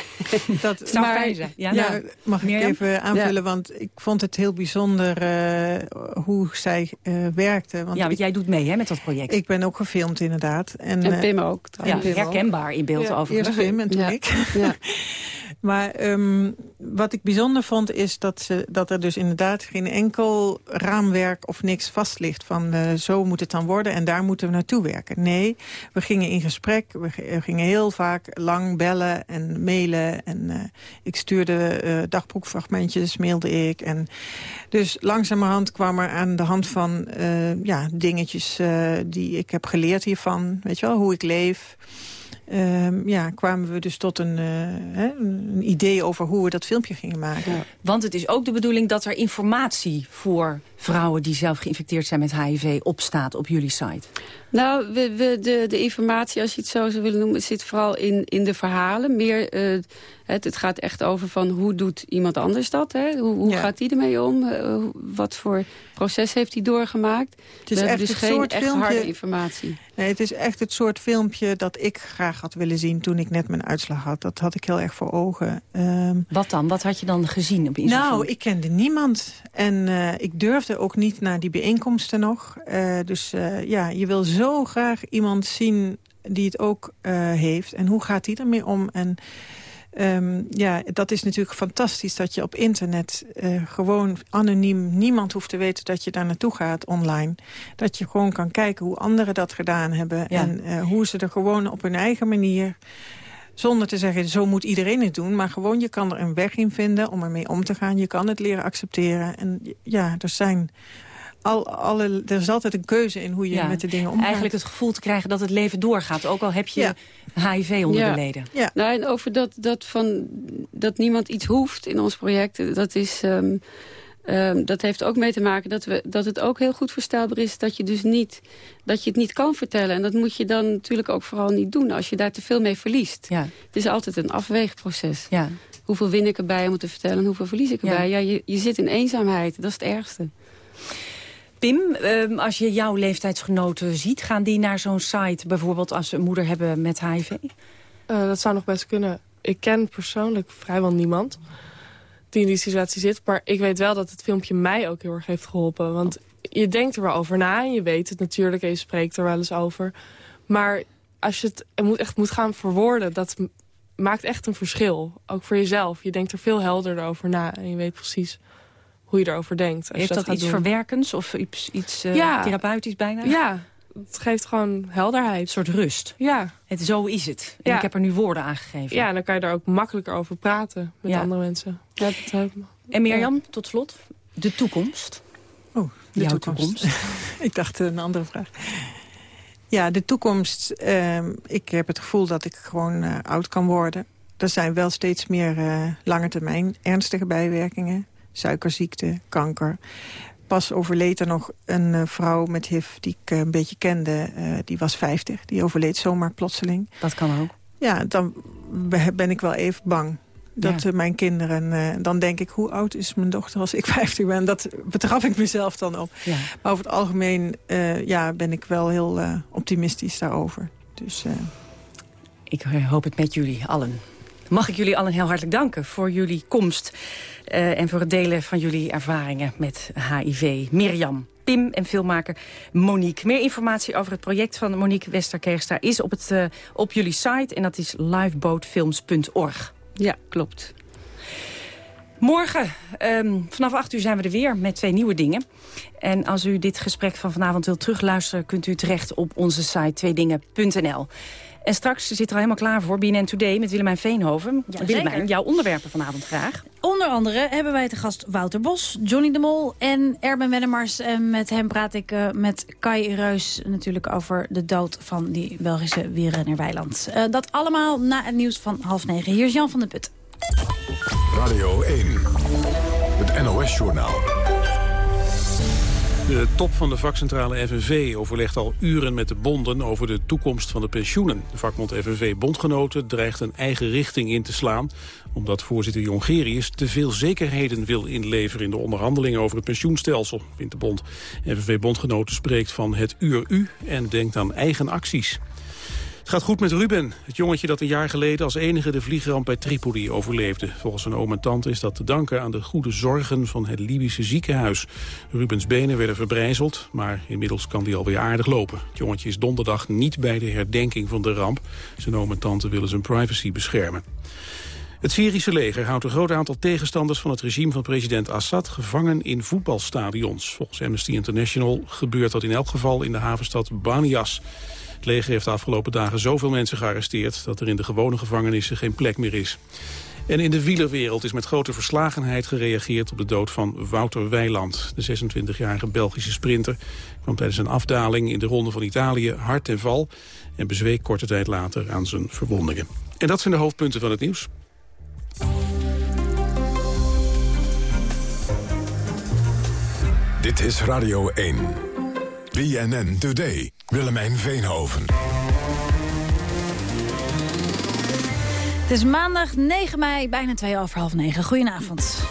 Dat zou Maar- fijn zijn. Ja, Ja, nou, mag ik even aanvullen? Want ik vond het heel bijzonder eh, hoe zij eh, werkte. Want ja, want ik, jij doet mee hè, met dat project. ik ben ook gefilmd inderdaad. En, En eh, Pim ook. ja, trouwens. Herkenbaar in beeld Ja, overigens. Eerst Pim en toen Ja. ik. Maar ehm, wat ik bijzonder vond is dat, ze, dat er dus inderdaad geen enkel raamwerk of niks vast ligt. Van eh, zo moet het dan worden en daar moeten we naartoe werken. Nee, we gingen in gesprek. We gingen heel vaak lang bellen en mailen. En eh, ik stuurde eh dagboekfragmentjes, mailde ik. En dus langzamerhand kwam er aan de hand van ja, dingetjes die ik heb geleerd hiervan. Weet je wel, hoe ik leef. Ehm, ja, kwamen we dus tot een, eh, hè, een idee over hoe we dat filmpje gingen maken. Want het is ook de bedoeling dat er informatie voor vrouwen... die zelf geïnfecteerd zijn met HIV opstaat op jullie site. Nou, we, we, de, de informatie, als je het zo zou willen noemen... zit vooral in, in de verhalen. Meer, eh, het, het gaat echt over van hoe doet iemand anders dat? Hè? Hoe, hoe Ja. gaat die ermee om? Eh, wat voor proces heeft hij doorgemaakt? Het is we echt dus het geen soort echt filmpje- harde informatie. Nee, het is echt het soort filmpje dat ik graag had willen zien toen ik net mijn uitslag had. Dat had ik heel erg voor ogen. Ehm, Wat dan? Wat had je dan gezien op Instagram? nou, ik kende niemand. En eh, ik durfde ook niet naar die bijeenkomsten nog. Eh, dus eh, ja, je wil zo graag iemand zien die het ook eh, heeft. En hoe gaat die ermee om? En ehm, ja, dat is natuurlijk fantastisch dat je op internet eh, gewoon anoniem... niemand hoeft te weten dat je daar naartoe gaat online. Dat je gewoon kan kijken hoe anderen dat gedaan hebben. Ja. En eh, hoe ze er gewoon op hun eigen manier... Zonder te zeggen, zo moet iedereen het doen. Maar gewoon, je kan er een weg in vinden om ermee om te gaan. Je kan het leren accepteren. En ja, er zijn... Al, alle, er is altijd een keuze in hoe je Ja, met de dingen omgaat. Eigenlijk het gevoel te krijgen dat het leven doorgaat. Ook al heb je Ja. HIV onder Ja. de leden. Ja. Nou, en over dat, dat, van, dat niemand iets hoeft in ons project... dat, is, ehm, ehm, dat heeft ook mee te maken dat, we, dat het ook heel goed voorstelbaar is... Dat je, dus niet, dat je het niet kan vertellen. En dat moet je dan natuurlijk ook vooral niet doen... als je daar te veel mee verliest. Ja. Het is altijd een afweegproces. Ja. Hoeveel win ik erbij om het te vertellen en hoeveel verlies ik Ja. erbij? Ja, je, je zit in eenzaamheid, dat is het ergste. Pim, ehm, als je jouw leeftijdsgenoten ziet... gaan die naar zo'n site bijvoorbeeld als ze een moeder hebben met HIV? Eh, dat zou nog best kunnen. Ik ken persoonlijk vrijwel niemand die in die situatie zit. Maar ik weet wel dat het filmpje mij ook heel erg heeft geholpen. Want je denkt er wel over na en je weet het natuurlijk en je spreekt er wel eens over. Maar als je het moet echt moet gaan verwoorden, dat maakt echt een verschil. Ook voor jezelf. Je denkt er veel helderder over na en je weet precies hoe je erover denkt. Als Heeft je dat, iets doen. verwerkends of iets, iets eh, Ja. therapeutisch bijna? Ja, het geeft gewoon helderheid. Een soort rust. Ja. Het, zo is het. En Ja. ik heb er nu woorden aan gegeven. ja, en dan kan je er ook makkelijker over praten met Ja. andere mensen. Ja, dat me. En Mirjam, tot slot, de toekomst. Oh, de Jouw toekomst. ik dacht een andere vraag. Ja, de toekomst. ehm, ik heb het gevoel dat ik gewoon eh, oud kan worden. Er zijn wel steeds meer eh lange termijn ernstige bijwerkingen. Suikerziekte, kanker. Pas overleed er nog een eh, vrouw met HIV die ik eh, een beetje kende. eh, die was 50. Die overleed zomaar plotseling. Dat kan ook. Ja, dan be- ben ik wel even bang. Dat Ja. mijn kinderen... dan denk ik, hoe oud is mijn dochter als ik 50 ben? Dat betrap ik mezelf dan op. Ja. Maar over het algemeen ja, ben ik wel heel optimistisch daarover. Dus Ik hoop het met jullie allen. Mag ik jullie allen heel hartelijk danken voor jullie komst... eh, en voor het delen van jullie ervaringen met HIV. Mirjam, Pim en filmmaker Monique. Meer informatie over het project van Monique Westerkeerstra... is op, het, eh, op jullie site en dat is liveboatfilms.org. Ja, klopt. Morgen, ehm, vanaf 8 uur zijn we er weer met twee nieuwe dingen. En als u dit gesprek van vanavond wilt terugluisteren... kunt u terecht op onze site tweedingen.nl. En straks zit er al helemaal klaar voor BNN Today met Willemijn Veenhoven. Ja, Willemijn, zeker. jouw onderwerpen vanavond graag. Onder andere hebben wij te gast Wouter Bos, Johnny de Mol en Erben Wennemars. En met hem praat ik eh, met Kai Reus natuurlijk over de dood van die Belgische wielrenner Weiland. Eh, dat allemaal na het nieuws van half negen. Hier is Jan van der Put. Radio 1. Het NOS-journaal. De top van de vakcentrale FNV overlegt al uren met de bonden over de toekomst van de pensioenen. De vakbond FNV Bondgenoten dreigt een eigen richting in te slaan... omdat voorzitter Jongerius te veel zekerheden wil inleveren... in de onderhandelingen over het pensioenstelsel, vindt de bond. FNV Bondgenoten spreekt van het uur u en denkt aan eigen acties. Het gaat goed met Ruben, het jongetje dat een jaar geleden als enige de vliegramp bij Tripoli overleefde. Volgens zijn oom en tante is dat te danken aan de goede zorgen van het Libische ziekenhuis. Rubens benen werden verbrijzeld, maar inmiddels kan hij alweer aardig lopen. Het jongetje is donderdag niet bij de herdenking van de ramp. Zijn oom en tante willen zijn privacy beschermen. Het Syrische leger houdt een groot aantal tegenstanders van het regime van president Assad gevangen in voetbalstadions. Volgens Amnesty International gebeurt dat in elk geval in de havenstad Banias. Het leger heeft de afgelopen dagen zoveel mensen gearresteerd... dat er in de gewone gevangenissen geen plek meer is. En in de wielerwereld is met grote verslagenheid gereageerd op de dood van Wouter Weiland. De 26-jarige Belgische sprinter kwam tijdens een afdaling in de Ronde van Italië hard ten val... en bezweek korte tijd later aan zijn verwondingen. En dat zijn de hoofdpunten van het nieuws. Dit is Radio 1. BNN Today. Willemijn Veenhoven. Het is maandag 9 mei, bijna twee over half negen. Goedenavond.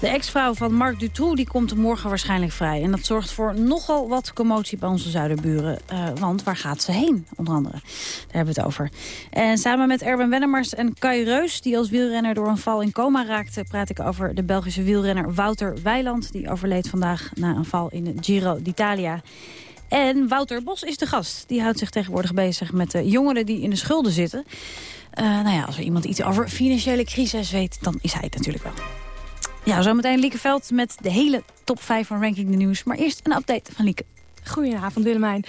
De ex-vrouw van Marc Dutroux die komt morgen waarschijnlijk vrij. En dat zorgt voor nogal wat commotie bij onze zuiderburen. Eh, want waar gaat ze heen, onder andere? Daar hebben we het over. En samen met Erben Wennemars en Kai Reus... die als wielrenner door een val in coma raakte... praat ik over de Belgische wielrenner Wouter Weiland. Die overleed vandaag na een val in Giro d'Italia. En Wouter Bos is de gast. Die houdt zich tegenwoordig bezig met de jongeren die in de schulden zitten. Eh, nou ja, als er iemand iets over financiële crisis weet... dan is hij het natuurlijk wel. Ja, zometeen Lieke Veld met de hele top 5 van Ranking de Nieuws. Maar eerst een update van Lieke. Goedenavond Willemijn.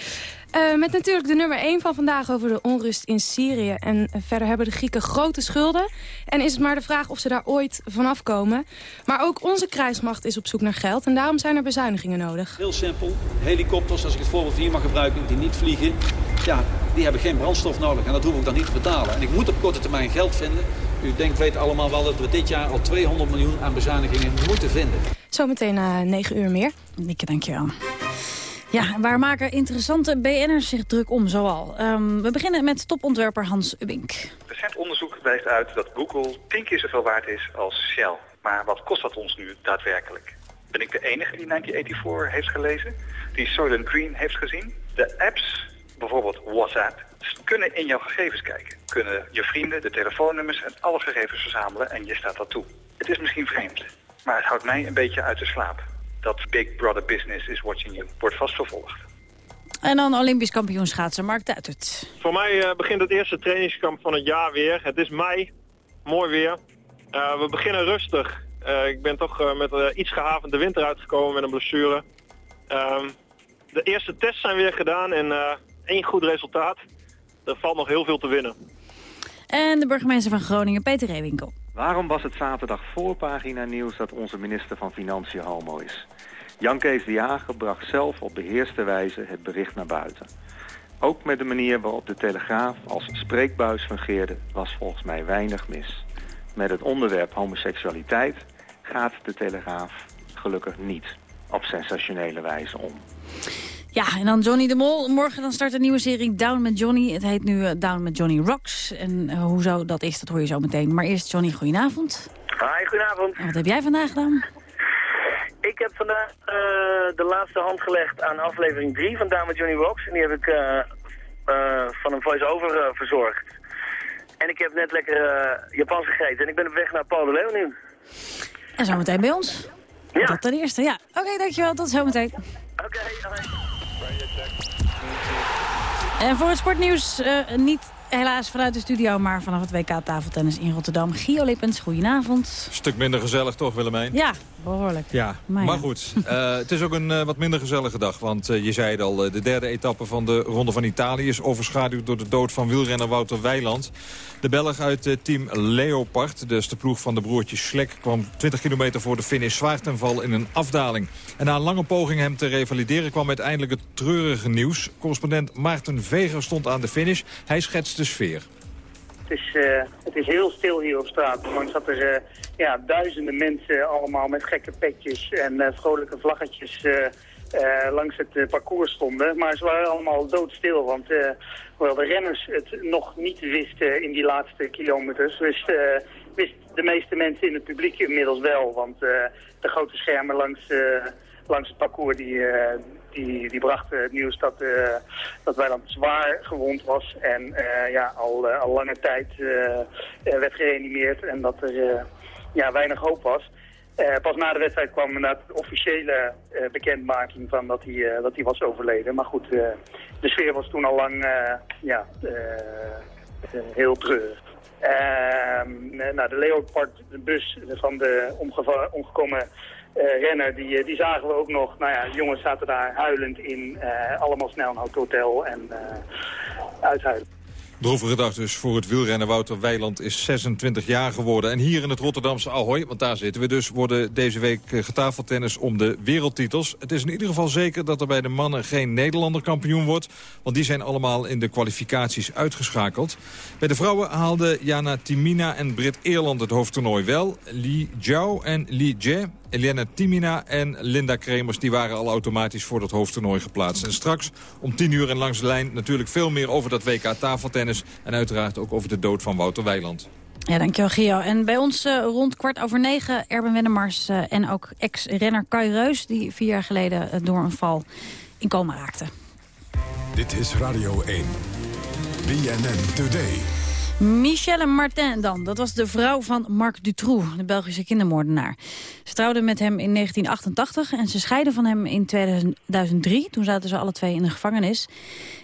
Uh, met natuurlijk de nummer 1 van vandaag over de onrust in Syrië. En uh, verder hebben de Grieken grote schulden. En is het maar de vraag of ze daar ooit vanaf komen. Maar ook onze krijgsmacht is op zoek naar geld. En daarom zijn er bezuinigingen nodig. Heel simpel. Helikopters, als ik het voorbeeld hier mag gebruiken, die niet vliegen. Ja, die hebben geen brandstof nodig. En dat hoef ik dan niet te betalen. En ik moet op korte termijn geld vinden. U denkt, weet allemaal wel dat we dit jaar al 200 miljoen aan bezuinigingen moeten vinden. Zometeen na uh, 9 uur meer. Lieke, dankjewel. Ja, waar maken interessante BN'ers zich druk om, zoal. Um, we beginnen met topontwerper Hans Ubbink. Recent onderzoek wijst uit dat Google tien keer zoveel waard is als Shell. Maar wat kost dat ons nu daadwerkelijk? Ben ik de enige die 1984 heeft gelezen? Die Soylent Green heeft gezien? De apps, bijvoorbeeld WhatsApp, kunnen in jouw gegevens kijken. Kunnen je vrienden, de telefoonnummers en alle gegevens verzamelen en je staat dat toe. Het is misschien vreemd, maar het houdt mij een beetje uit de slaap dat Big Brother Business is watching you wordt vast vervolgd. En dan Olympisch kampioen schaatsen, Mark Duitert. Voor mij uh, begint het eerste trainingskamp van het jaar weer. Het is mei, mooi weer. Uh, we beginnen rustig. Uh, ik ben toch met iets gehavend de winter uitgekomen met een blessure. Ehm, de eerste tests zijn weer gedaan en één goed resultaat. Er valt nog heel veel te winnen. En de burgemeester van Groningen, Peter Reewinkel. Waarom was het zaterdag voorpagina nieuws dat onze minister van Financiën homo is? Jan Kees de Jager bracht zelf op beheerste wijze het bericht naar buiten. Ook met de manier waarop de Telegraaf als spreekbuis fungeerde was volgens mij weinig mis. Met het onderwerp homoseksualiteit gaat de Telegraaf gelukkig niet op sensationele wijze om. Ja, en dan Johnny de Mol. Morgen dan start een nieuwe serie Down met Johnny. Het heet nu uh, Down met Johnny Rocks. En uh, hoezo dat is, dat hoor je zo meteen. Maar eerst Johnny, goedenavond. Hi, goedenavond. En wat heb jij vandaag gedaan? Ik heb vandaag uh, de laatste hand gelegd aan aflevering 3 van Down met Johnny Rocks. En die heb ik van een voice-over verzorgd. En ik heb net lekker Japans gegeten. En ik ben op weg naar Paul de Leeuw nu. En zometeen bij ons. Ja. Dat ten eerste, ja. Oké, okay, dankjewel. Tot zometeen. Oké, okay, En voor het sportnieuws uh, niet helaas vanuit de studio, maar vanaf het WK tafeltennis in Rotterdam. Gio Lippens, goedenavond. Stuk minder gezellig toch, Willemijn? Ja, behoorlijk. Ja, maar, goed. Uh, het is ook een uh, wat minder gezellige dag. Want uh, je zei het al, de derde etappe van de Ronde van Italië... is overschaduwd door de dood van wielrenner Wouter Weiland. De Belg uit team Leopard, dus de ploeg van de broertjes Slek... kwam 20 kilometer voor de finish zwaar ten val in een afdaling. En na een lange poging hem te revalideren kwam uiteindelijk het treurige nieuws. Correspondent Maarten Veger stond aan de finish. Hij schetst de sfeer. Is, uh, het is heel stil hier op straat. Ondanks dat er uh, ja, duizenden mensen allemaal met gekke petjes en uh, vrolijke vlaggetjes langs het parcours stonden. Maar ze waren allemaal doodstil, want hoewel de renners het nog niet wisten in die laatste kilometers, wist, wist de meeste mensen in het publiek inmiddels wel. Want de grote schermen langs langs het parcours die, die, die bracht het nieuws dat, uh, dat Weiland zwaar gewond was. En uh, ja, al, al lange tijd werd gereanimeerd en dat er ja, weinig hoop was. pas na de wedstrijd kwam inderdaad de officiële bekendmaking van dat hij, dat hij was overleden. Maar goed, de sfeer was toen al lang ja, heel treurig. Ehm, nou, de Leopard, de bus van de omgekomen uh, renner, die, eh, die zagen we ook nog. Nou ja, jongens zaten daar huilend in. Uh, allemaal snel naar het hotel en uithuilen. Droevige dag dus voor het wielrennen. Wouter Weiland is 26 jaar geworden. En hier in het Rotterdamse Ahoy, want daar zitten we dus... worden deze week getafeltennis om de wereldtitels. Het is in ieder geval zeker dat er bij de mannen geen Nederlander kampioen wordt. Want die zijn allemaal in de kwalificaties uitgeschakeld. Bij de vrouwen haalden Jana Timina en Britt Eerland het hoofdtoernooi wel. Li Jiao en Li Jie Eliana Timina en Linda Kremers... die waren al automatisch voor dat hoofdtoernooi geplaatst. En straks om tien uur en langs de lijn natuurlijk veel meer over dat WK tafeltennis... en uiteraard ook over de dood van Wouter Weiland. Ja, dankjewel Gio. En bij ons uh, rond kwart over negen Erben Wennemars uh, en ook ex-renner Kai Reus... die vier jaar geleden uh, door een val in coma raakte. Dit is Radio 1. BNN Today. Michelle Martin dan, dat was de vrouw van Marc Dutroux, de Belgische kindermoordenaar. Ze trouwde met hem in 1988 en ze scheiden van hem in 2003. Toen zaten ze alle twee in de gevangenis.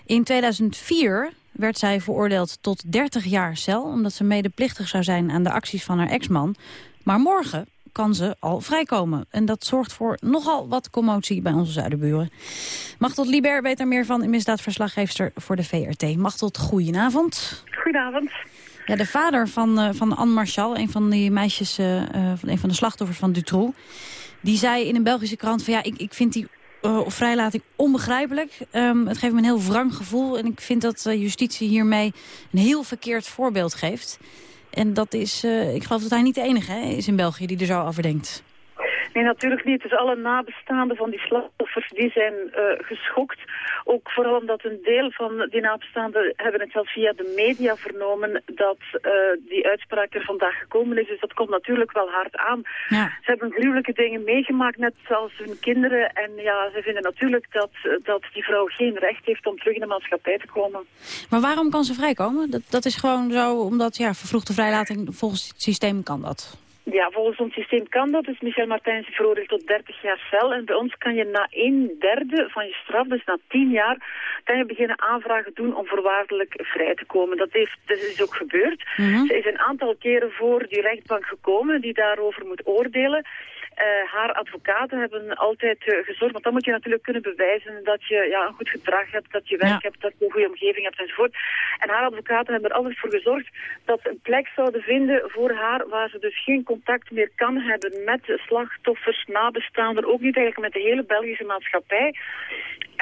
In 2004 werd zij veroordeeld tot 30 jaar cel... omdat ze medeplichtig zou zijn aan de acties van haar ex-man. Maar morgen kan ze al vrijkomen. En dat zorgt voor nogal wat commotie bij onze zuidenburen. Machtel Liber weet er meer van, misdaadverslaggeefster voor de VRT. Machtel, goedenavond. Goedenavond. Ja, de vader van, uh, van Anne Marchal, een van die meisjes, uh, van een van de slachtoffers van Dutroux... die zei in een Belgische krant van ja, ik, ik vind die uh, vrijlating onbegrijpelijk. Um, het geeft me een heel wrang gevoel. En ik vind dat justitie hiermee een heel verkeerd voorbeeld geeft. En dat is, uh, ik geloof dat hij niet de enige hè, is in België die er zo over denkt. Nee, natuurlijk niet. Dus alle nabestaanden van die slachtoffers die zijn uh, geschokt. Ook vooral omdat een deel van die nabestaanden hebben het zelfs via de media vernomen dat uh, die uitspraak er vandaag gekomen is. Dus dat komt natuurlijk wel hard aan. Ja. Ze hebben gruwelijke dingen meegemaakt, net zoals hun kinderen. En ja, ze vinden natuurlijk dat, dat die vrouw geen recht heeft om terug in de maatschappij te komen. Maar waarom kan ze vrijkomen? Dat, dat is gewoon zo omdat, ja, vervroegde vrijlating volgens het systeem kan dat. Ja, volgens ons systeem kan dat. Dus Michel Martijn is veroordeeld tot 30 jaar cel. En bij ons kan je na een derde van je straf, dus na 10 jaar, kan je beginnen aanvragen doen om voorwaardelijk vrij te komen. Dat, heeft, dat is ook gebeurd. Mm -hmm. Ze is een aantal keren voor die rechtbank gekomen die daarover moet oordelen. Uh, haar advocaten hebben altijd uh, gezorgd, want dan moet je natuurlijk kunnen bewijzen dat je ja, een goed gedrag hebt, dat je werk ja. hebt, dat je een goede omgeving hebt enzovoort. En haar advocaten hebben er altijd voor gezorgd dat ze een plek zouden vinden voor haar waar ze dus geen contact meer kan hebben met slachtoffers, nabestaanden, ook niet eigenlijk met de hele Belgische maatschappij.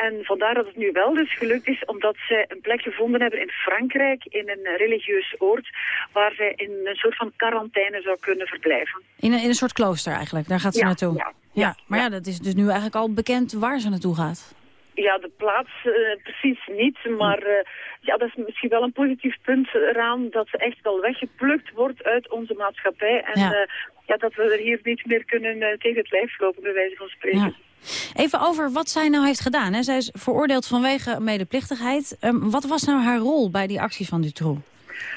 En vandaar dat het nu wel dus gelukt is, omdat zij een plek gevonden hebben in Frankrijk, in een religieus oord, waar zij in een soort van quarantaine zou kunnen verblijven. In een, in een soort klooster eigenlijk, daar gaat ze ja, naartoe? Ja, ja, maar ja, dat is dus nu eigenlijk al bekend waar ze naartoe gaat. Ja, de plaats uh, precies niet, maar uh, ja, dat is misschien wel een positief punt eraan dat ze echt wel weggeplukt wordt uit onze maatschappij. En ja. Uh, ja, dat we er hier niet meer kunnen tegen het lijf lopen, bij wijze van spreken. Even over wat zij nou heeft gedaan. Hè? Zij is veroordeeld vanwege medeplichtigheid. Um, wat was nou haar rol bij die acties van Dutroux?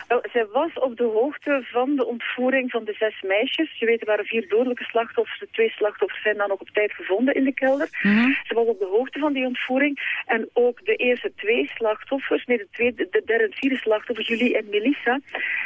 Wel, zij was op de hoogte van de ontvoering van de zes meisjes. Je weet, er waren vier dodelijke slachtoffers. De twee slachtoffers zijn dan ook op tijd gevonden in de kelder. Ze was op de hoogte van die ontvoering. En ook de eerste twee slachtoffers, nee, de, tweede, de derde en vierde slachtoffers, Julie en Melissa,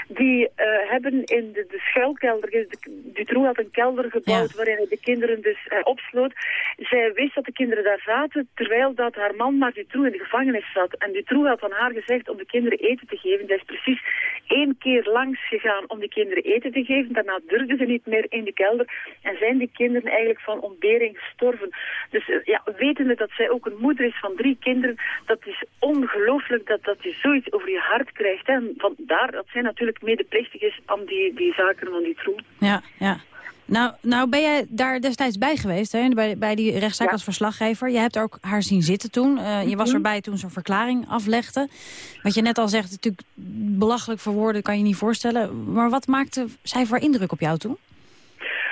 die eh, hebben in de, de schuilkelder, Dutroux had een kelder gebouwd waarin hij de kinderen dus uh, opsloot. Zij wist dat de kinderen daar zaten, terwijl dat haar man maar Dutroux in de gevangenis zat. En Dutroux had aan haar gezegd om de kinderen eten te geven. Zij is precies één keer langs gegaan om de kinderen eten te geven. Daarna durfden ze niet meer in de kelder en zijn die kinderen eigenlijk van ontbering gestorven. Dus uh, ja, wetende dat zij ook een moeder is van drie kinderen, dat is ongelooflijk dat, dat je zoiets over je hart krijgt. En vandaar dat zij natuurlijk medeplichtig is aan die, die zaken van die troep. Ja, ja. Nou, nou ben jij daar destijds bij geweest, hè? Bij, bij die rechtszaak als verslaggever. Je hebt ook haar zien zitten toen. Uh, je was Mhm. erbij toen ze een verklaring aflegde. Wat je net al zegt, natuurlijk belachelijk voor woorden kan je niet voorstellen. Maar wat maakte zij voor indruk op jou toen?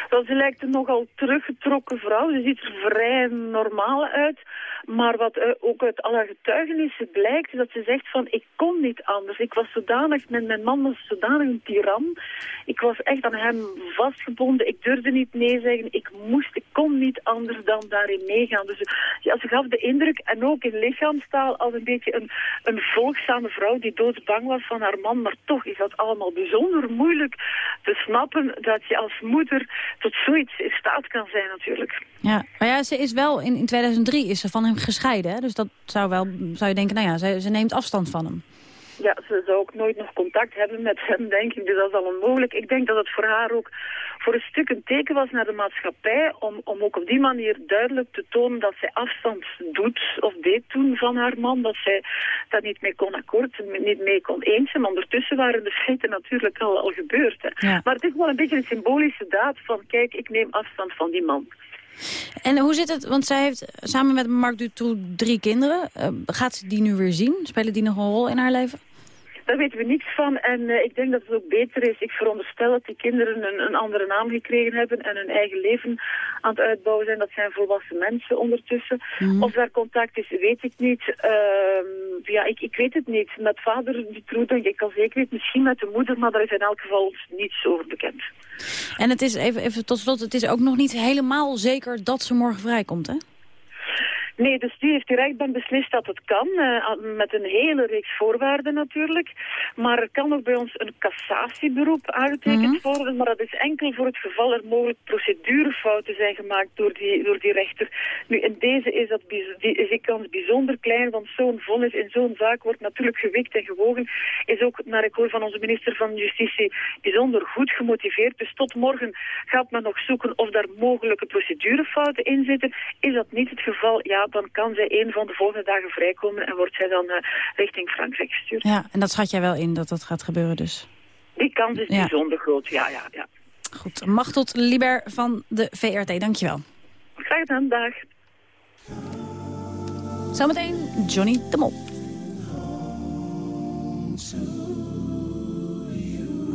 Wel, ze lijkt een nogal teruggetrokken vrouw. Ze ziet er vrij normaal uit. Maar wat uh, ook uit alle getuigenissen blijkt, is dat ze zegt van ik kon niet anders. Ik was zodanig, mijn, mijn man was zodanig een tiran. Ik was echt aan hem vastgebonden. Ik durfde niet nee zeggen. Ik moest, ik kon niet anders dan daarin meegaan. Dus ja, ze gaf de indruk, en ook in lichaamstaal, als een beetje een, een volgzame vrouw die doodsbang was van haar man. Maar toch is dat allemaal bijzonder moeilijk te snappen dat je als moeder tot zoiets in staat kan zijn natuurlijk. Ja, maar ja, ze is wel in, in 2003 is ze van hem gescheiden. Hè? Dus dat zou wel, zou je denken, nou ja, ze, ze neemt afstand van hem. Ja, ze zou ook nooit nog contact hebben met hem, denk ik. Dus dat is al onmogelijk. Ik denk dat het voor haar ook voor een stuk een teken was naar de maatschappij... om, om ook op die manier duidelijk te tonen dat zij afstand doet of deed toen van haar man. Dat zij dat niet mee kon akkoord, niet mee kon eens. Maar ondertussen waren de feiten natuurlijk al, al gebeurd. Hè. Ja. Maar het is wel een beetje een symbolische daad van... kijk, ik neem afstand van die man. En hoe zit het, want zij heeft samen met Marc Dutroux drie kinderen. Uh, gaat ze die nu weer zien? Spelen die nog een rol in haar leven? Daar weten we niets van en uh, ik denk dat het ook beter is. Ik veronderstel dat die kinderen een, een, andere naam gekregen hebben en hun eigen leven aan het uitbouwen zijn. Dat zijn volwassen mensen ondertussen. Mm. Of daar contact is, weet ik niet. Uh, ja, ik, ik weet het niet. Met vader Dutroux denk ik al zeker niet. Misschien met de moeder, maar daar is in elk geval niets over bekend. En het is, even, even tot slot, het is ook nog niet helemaal zeker dat ze morgen vrijkomt, hè? Nee, dus die heeft direct dan beslist dat het kan, uh, met een hele reeks voorwaarden natuurlijk. Maar er kan ook bij ons een cassatieberoep uitgetekend mm -hmm. worden, maar dat is enkel voor het geval er mogelijk procedurefouten zijn gemaakt door die, door die rechter. Nu, in deze is, dat, die, is die kans bijzonder klein, want zo'n vonnis in zo'n zaak wordt natuurlijk gewikt en gewogen. Is ook, naar ik hoor van onze minister van Justitie, bijzonder goed gemotiveerd. Dus tot morgen gaat men nog zoeken of daar mogelijke procedurefouten in zitten. Is dat niet het geval, ja, dan kan zij een van de volgende dagen vrijkomen en wordt zij dan uh, richting Frankrijk gestuurd. Ja, en dat schat jij wel in dat dat gaat gebeuren dus? Die kans is ja. bijzonder groot, ja, ja, ja. Goed, Machtot Liber van de VRT, dankjewel. Graag gedaan, dag. Zometeen Johnny de Mol.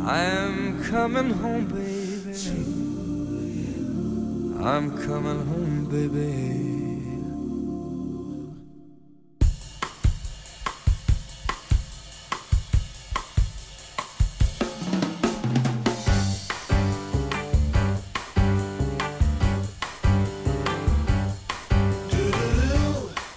I'm coming home, baby. I'm coming home, baby.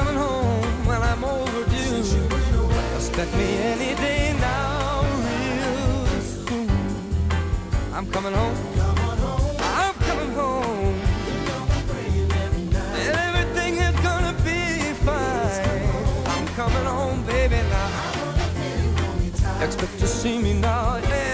I'm coming home when I'm overdue. Expect me any day now, real soon. I'm coming home. I'm coming home. Everything is gonna be fine. I'm coming home, baby, now. Expect to see me now anytime.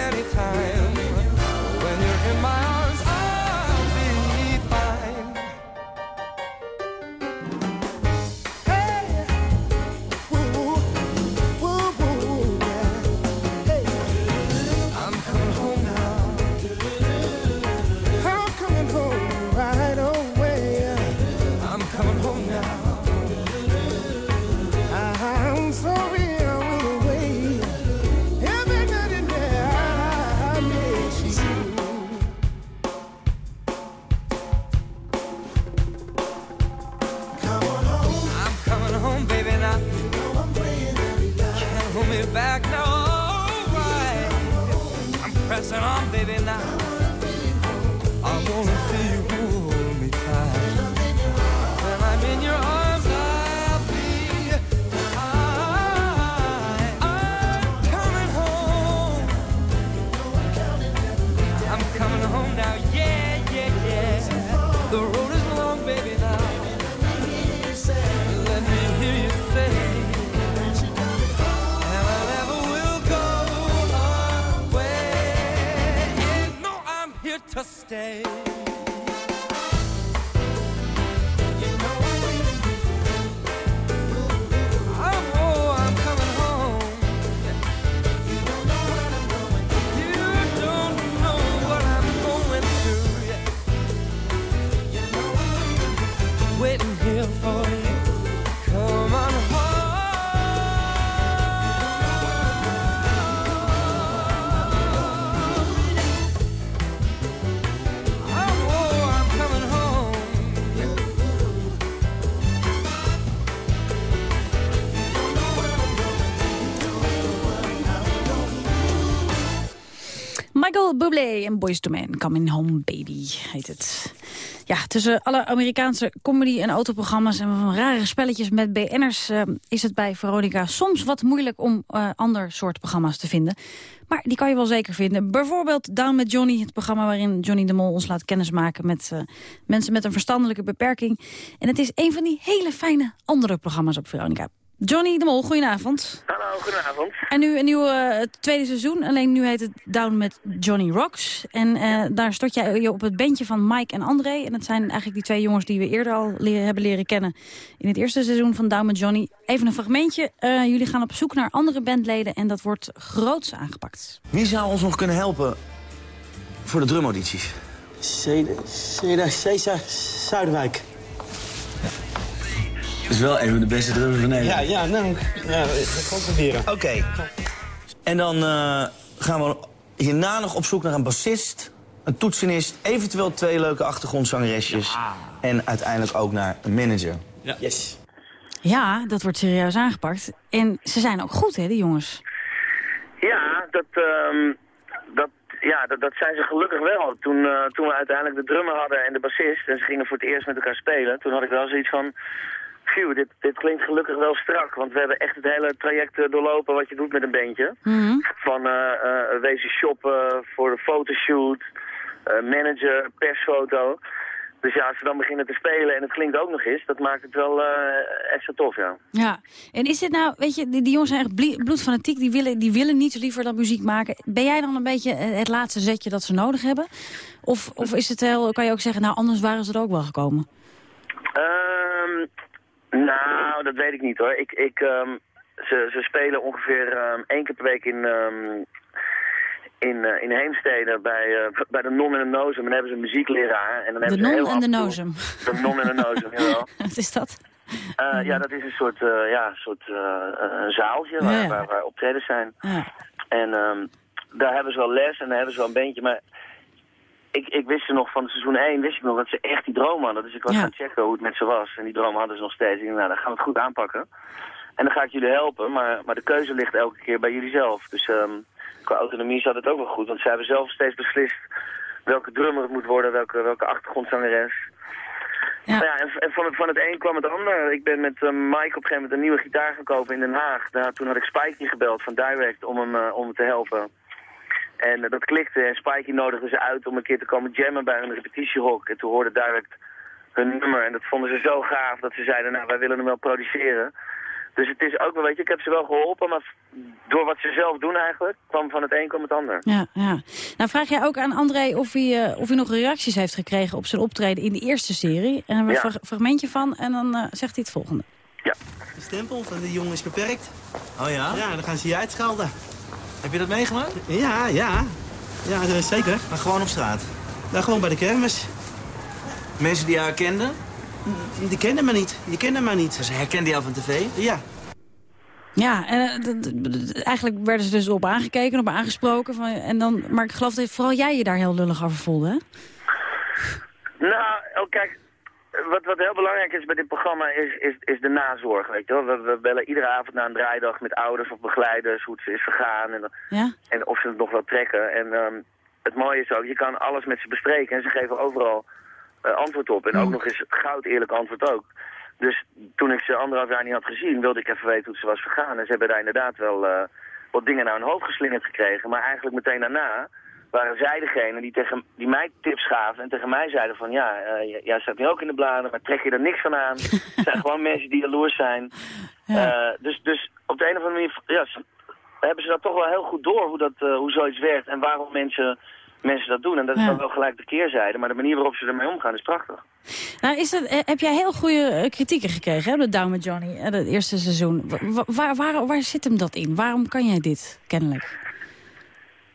Bublé en Boys to Coming Home Baby heet het. Ja, tussen alle Amerikaanse comedy- en autoprogramma's en van rare spelletjes met BN'ers... eh, is het bij Veronica soms wat moeilijk om eh, ander soort programma's te vinden. Maar die kan je wel zeker vinden. Bijvoorbeeld Down met Johnny, het programma waarin Johnny de Mol ons laat kennismaken met eh, mensen met een verstandelijke beperking. En het is een van die hele fijne andere programma's op Veronica. Johnny de Mol, goedenavond. Hallo, goedenavond. En nu een nieuw eh, tweede seizoen. Alleen nu heet het Down met Johnny Rocks. En eh, daar stort jij je op het bandje van Mike en André. En dat zijn eigenlijk die twee jongens die we eerder al leren, hebben leren kennen... in het eerste seizoen van Down met Johnny. Even een fragmentje. Eh, jullie gaan op zoek naar andere bandleden en dat wordt groots aangepakt. Wie zou ons nog kunnen helpen voor de drumaudities? Seda Cesar Zuidwijk. Dat is wel een van de beste drummers van Nederland. Ja, ja, nou, ja, dat kan proberen. Oké. En dan eh, gaan we hierna nog op zoek naar een bassist, een toetsenist... eventueel twee leuke achtergrondzangeresjes... en uiteindelijk ook naar een manager. Ja. Yes. Ja, dat wordt serieus aangepakt. En ze zijn ook goed, hè, die jongens? Ja, dat, ehm, dat, ja dat, dat zijn ze gelukkig wel. Toen, eh, toen we uiteindelijk de drummer hadden en de bassist... en ze gingen voor het eerst met elkaar spelen... toen had ik wel zoiets van... Phew, dit, dit klinkt gelukkig wel strak, want we hebben echt het hele traject eh, doorlopen wat je doet met een bandje. Van eh eh, wezen shoppen voor de fotoshoot, manager, persfoto. Dus ja, als ze dan beginnen te spelen en het klinkt ook nog eens, dat maakt het wel eh, extra tof, ja. Ja, en is dit nou, weet je, die, die jongens zijn echt bloedfanatiek, die willen, die willen niets liever dan muziek maken. Ben jij dan een beetje het laatste zetje dat ze nodig hebben? Of, of is het heel, kan je ook zeggen, nou anders waren ze er ook wel gekomen? Ehm, nou, dat weet ik niet hoor. Ik, ik, ehm, ze, ze spelen ongeveer ehm, één keer per week in, ehm, in, eh, in Heemstede bij, eh, bij de non en de nozem. En dan hebben ze een muziekleraar. En dan De hebben ze heel non en de nozem. De non en de nozem, jawel. Wat is dat? Eh, ja, dat is een soort, ja, soort een zaaltje waar, Ja, waar, waar optredens zijn. Ja. En daar hebben ze wel les en daar hebben ze wel een bandje. Maar ik, ik wist ze nog van seizoen 1, wist ik nog dat ze echt die droom hadden. Dus ik was Ja. gaan checken hoe het met ze was. En die droom hadden ze nog steeds. Ik dacht, nou, dan gaan we het goed aanpakken. En dan ga ik jullie helpen. Maar, maar de keuze ligt elke keer bij jullie zelf. Dus ehm, qua autonomie zat het ook wel goed. Want zij hebben zelf steeds beslist welke drummer het moet worden, welke, welke achtergrondzangeres. Nou ja, en, en van, het, van het een kwam het ander. Ik ben met eh, Mike op een gegeven moment een nieuwe gitaar gaan kopen in Den Haag. Daar, toen had ik Spikey gebeld van Direct om hem, eh, om hem te helpen. En eh, dat klikte en Spikey nodigde ze uit om een keer te komen jammen bij een repetitiehok. En toen hoorde Direct hun nummer en dat vonden ze zo gaaf dat ze zeiden, nou wij willen hem wel produceren. Dus het is ook wel, weet je, ik heb ze wel geholpen, maar door wat ze zelf doen eigenlijk, kwam van het een kwam het ander. Ja, ja. Nou vraag jij ook aan André of hij, eh, of hij nog reacties heeft gekregen op zijn optreden in de eerste serie. En daar hebben we Ja. een frag- fragmentje van en dan eh, zegt hij het volgende. De stempel van de jongen is beperkt. Oh ja? Ja, dan gaan ze je uitschelden. Heb je dat meegemaakt? Ja, ja. Ja, dat is zeker. Maar gewoon op straat? Nou, gewoon bij de kermis. Mensen die jou herkenden? Die kennen me niet. Die kennen mij niet. Ze herkenden jou van tv? Ja. Ja, en eh, eigenlijk werden ze dus op aangekeken, op aangesproken. Van, en dan, maar ik geloof dat vooral jij je daar heel lullig over voelde, hè? Nou, oh, kijk, wat, wat heel belangrijk is bij dit programma is, is, is de nazorg, weet je wel. We, we bellen iedere avond na een draaidag met ouders of begeleiders hoe het ze is vergaan en, Ja? en of ze het nog wel trekken. En ehm, het mooie is ook, je kan alles met ze bespreken en ze geven overal eh, antwoord op. En ook nog eens goud eerlijk antwoord ook. Dus toen ik ze anderhalf jaar niet had gezien, wilde ik even weten hoe het ze was vergaan. En ze hebben daar inderdaad wel eh, wat dingen naar hun hoofd geslingerd gekregen. Maar eigenlijk meteen daarna waren zij degene die, tegen, die mij tips gaven en tegen mij zeiden van ja, j- jij staat nu ook in de bladen, maar trek je er niks van aan. Het zijn gewoon mensen die jaloers zijn. Eh, dus, dus op de een of andere manier ja, hebben ze dat toch wel heel goed door hoe, dat, eh, hoe zoiets werkt en waarom mensen, mensen dat doen. En dat is Ja. dan wel gelijk de keerzijde, maar de manier waarop ze ermee omgaan is prachtig. Nou, is dat, heb jij heel goede kritieken gekregen, hè, op de Down met Johnny, het eerste seizoen. Wa- wa- waar, waar, waar zit hem dat in? Waarom kan jij dit, kennelijk?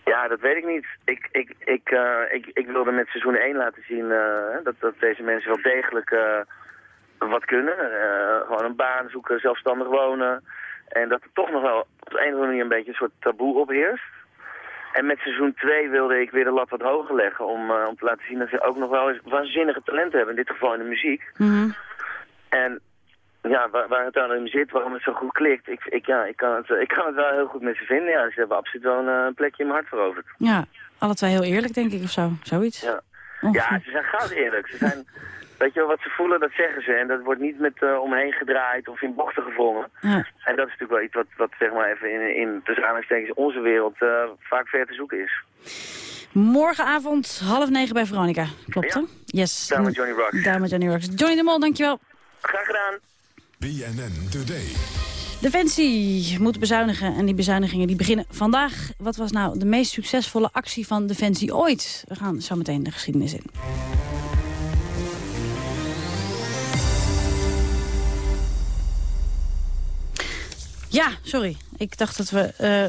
Ja, dat weet ik niet. Ik, ik, ik, eh, ik, ik wilde met seizoen 1 laten zien eh, dat, dat deze mensen wel degelijk eh, wat kunnen. Gewoon een baan zoeken, zelfstandig wonen. En dat er toch nog wel op de een of andere manier een beetje een soort taboe op heerst. En met seizoen 2 wilde ik weer de lat wat hoger leggen om, om te laten zien dat ze ook nog wel eens waanzinnige talenten hebben. In dit geval in de muziek. En ja, waar, waar het dan in zit, waarom het zo goed klikt, ik, ik, ja, ik, kan het, ik kan het wel heel goed met ze vinden. Ja, ze hebben absoluut wel een, eh, plekje in mijn hart veroverd. Ja, alle twee heel eerlijk, denk ik, of zo. Zoiets. Ja. Ja, ze zijn goud eerlijk. Ze zijn, weet je wel, wat ze voelen, dat zeggen ze. En dat wordt niet met eh, omheen gedraaid of in bochten gevrongen. Ja. En dat is natuurlijk wel iets wat, wat zeg maar even in, in tussen aanhalingstekens onze wereld eh, vaak ver te zoeken is. Morgenavond half negen bij Veronica. Klopt, Ja. hè? Yes. Daar met Johnny Rocks. Daar met Johnny Rocks. Johnny de Mol, dankjewel. Graag gedaan. BNN Today. Defensie moet bezuinigen en die bezuinigingen die beginnen vandaag. Wat was nou de meest succesvolle actie van Defensie ooit? We gaan zo meteen de geschiedenis in. Ja, sorry. Ik dacht dat we eh,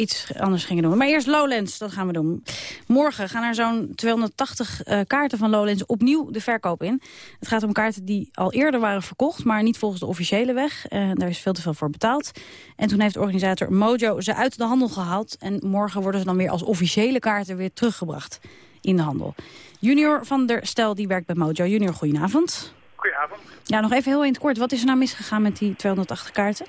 iets anders gingen doen. Maar eerst Lowlands, dat gaan we doen. Morgen gaan er zo'n 280 eh, kaarten van Lowlands opnieuw de verkoop in. Het gaat om kaarten die al eerder waren verkocht, maar niet volgens de officiële weg. Eh, daar is veel te veel voor betaald. En toen heeft organisator Mojo ze uit de handel gehaald. En morgen worden ze dan weer als officiële kaarten weer teruggebracht in de handel. Junior van der Stel, die werkt bij Mojo. Junior, goedenavond. Goedenavond. Ja, nog even heel in het kort. Wat is er nou misgegaan met die 280 kaarten?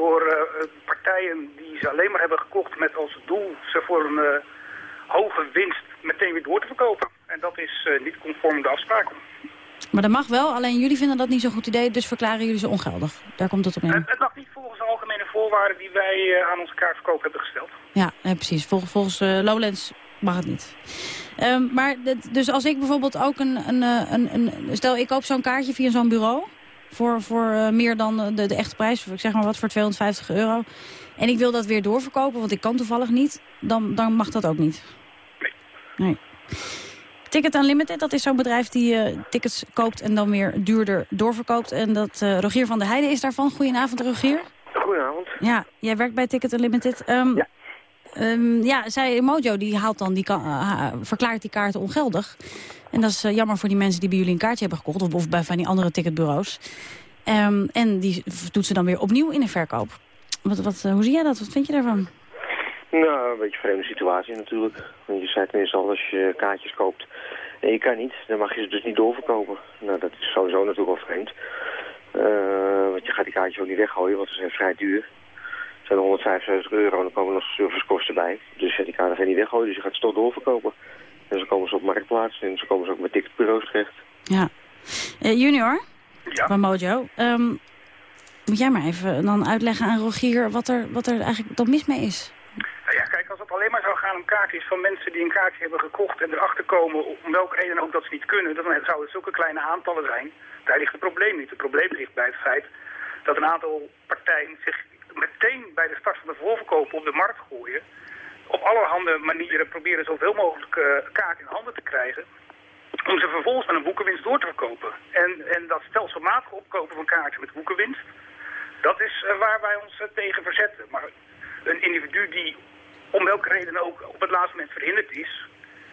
Door eh, partijen die ze alleen maar hebben gekocht met als doel ze voor een eh, hoge winst meteen weer door te verkopen. En dat is eh, niet conform de afspraken. Maar dat mag wel, alleen jullie vinden dat niet zo'n goed idee, dus verklaren jullie ze ongeldig. Daar komt het op neer. Het, mag niet volgens de algemene voorwaarden die wij aan onze kaartverkoop hebben gesteld. Ja, precies. Vol- volgens Lowlands mag het niet. Ehm, maar dit- dus als ik bijvoorbeeld ook een... een, een, een stel, ik koop zo'n kaartje via zo'n bureau... voor, voor eh, meer dan de, de echte prijs, ik zeg maar wat, voor 250 euro... en ik wil dat weer doorverkopen, want ik kan toevallig niet... dan, dan mag dat ook niet. Nee. Ticket Unlimited, dat is zo'n bedrijf die eh, tickets koopt... en dan weer duurder doorverkoopt. En dat eh, Rogier van der Heijden is daarvan. Goedenavond, Rogier. Goedenavond. Ja, jij werkt bij Ticket Unlimited. Ehm, ja. Ja, zij, Mojo die haalt dan die eh, verklaart die kaarten ongeldig. En dat is eh, jammer voor die mensen die bij jullie een kaartje hebben gekocht. Of, bij van die andere ticketbureaus. Ehm, en die doet ze dan weer opnieuw in de verkoop. Wat, wat, eh, hoe zie jij dat? Wat vind je daarvan? Nou, een beetje een vreemde situatie natuurlijk. Want je zei tenminste al, als je kaartjes koopt en je kan niet, dan mag je ze dus niet doorverkopen. Nou, dat is sowieso natuurlijk wel vreemd. Want je gaat die kaartjes ook niet weggooien, want ze zijn vrij duur. Het zijn 175 euro en dan komen nog servicekosten bij. Dus ja, die kaarten ga je niet weggooien, dus je gaat ze toch doorverkopen. En zo komen ze op marktplaats en zo komen ze ook bij ticketbureaus terecht. Ja. Eh, junior van Mojo. ehm, moet jij maar even dan uitleggen aan Rogier wat er, wat er eigenlijk dan mis mee is? Nou ja, kijk, als het alleen maar zou gaan om kaartjes van mensen die een kaartje hebben gekocht en erachter komen om welke reden ook dat ze niet kunnen, dan zouden het zulke kleine aantallen zijn. Daar ligt het probleem niet. Het probleem ligt bij het feit dat een aantal partijen zich meteen bij de start van de voorverkoop op de markt gooien. Op allerhande manieren proberen zoveel mogelijk eh, kaarten in handen te krijgen. Om ze vervolgens met een boekenwinst door te verkopen. En, en dat stelselmatig opkopen van kaarten met boekenwinst, dat is eh, waar wij ons eh, tegen verzetten. Maar een individu die om welke reden ook op het laatste moment verhinderd is,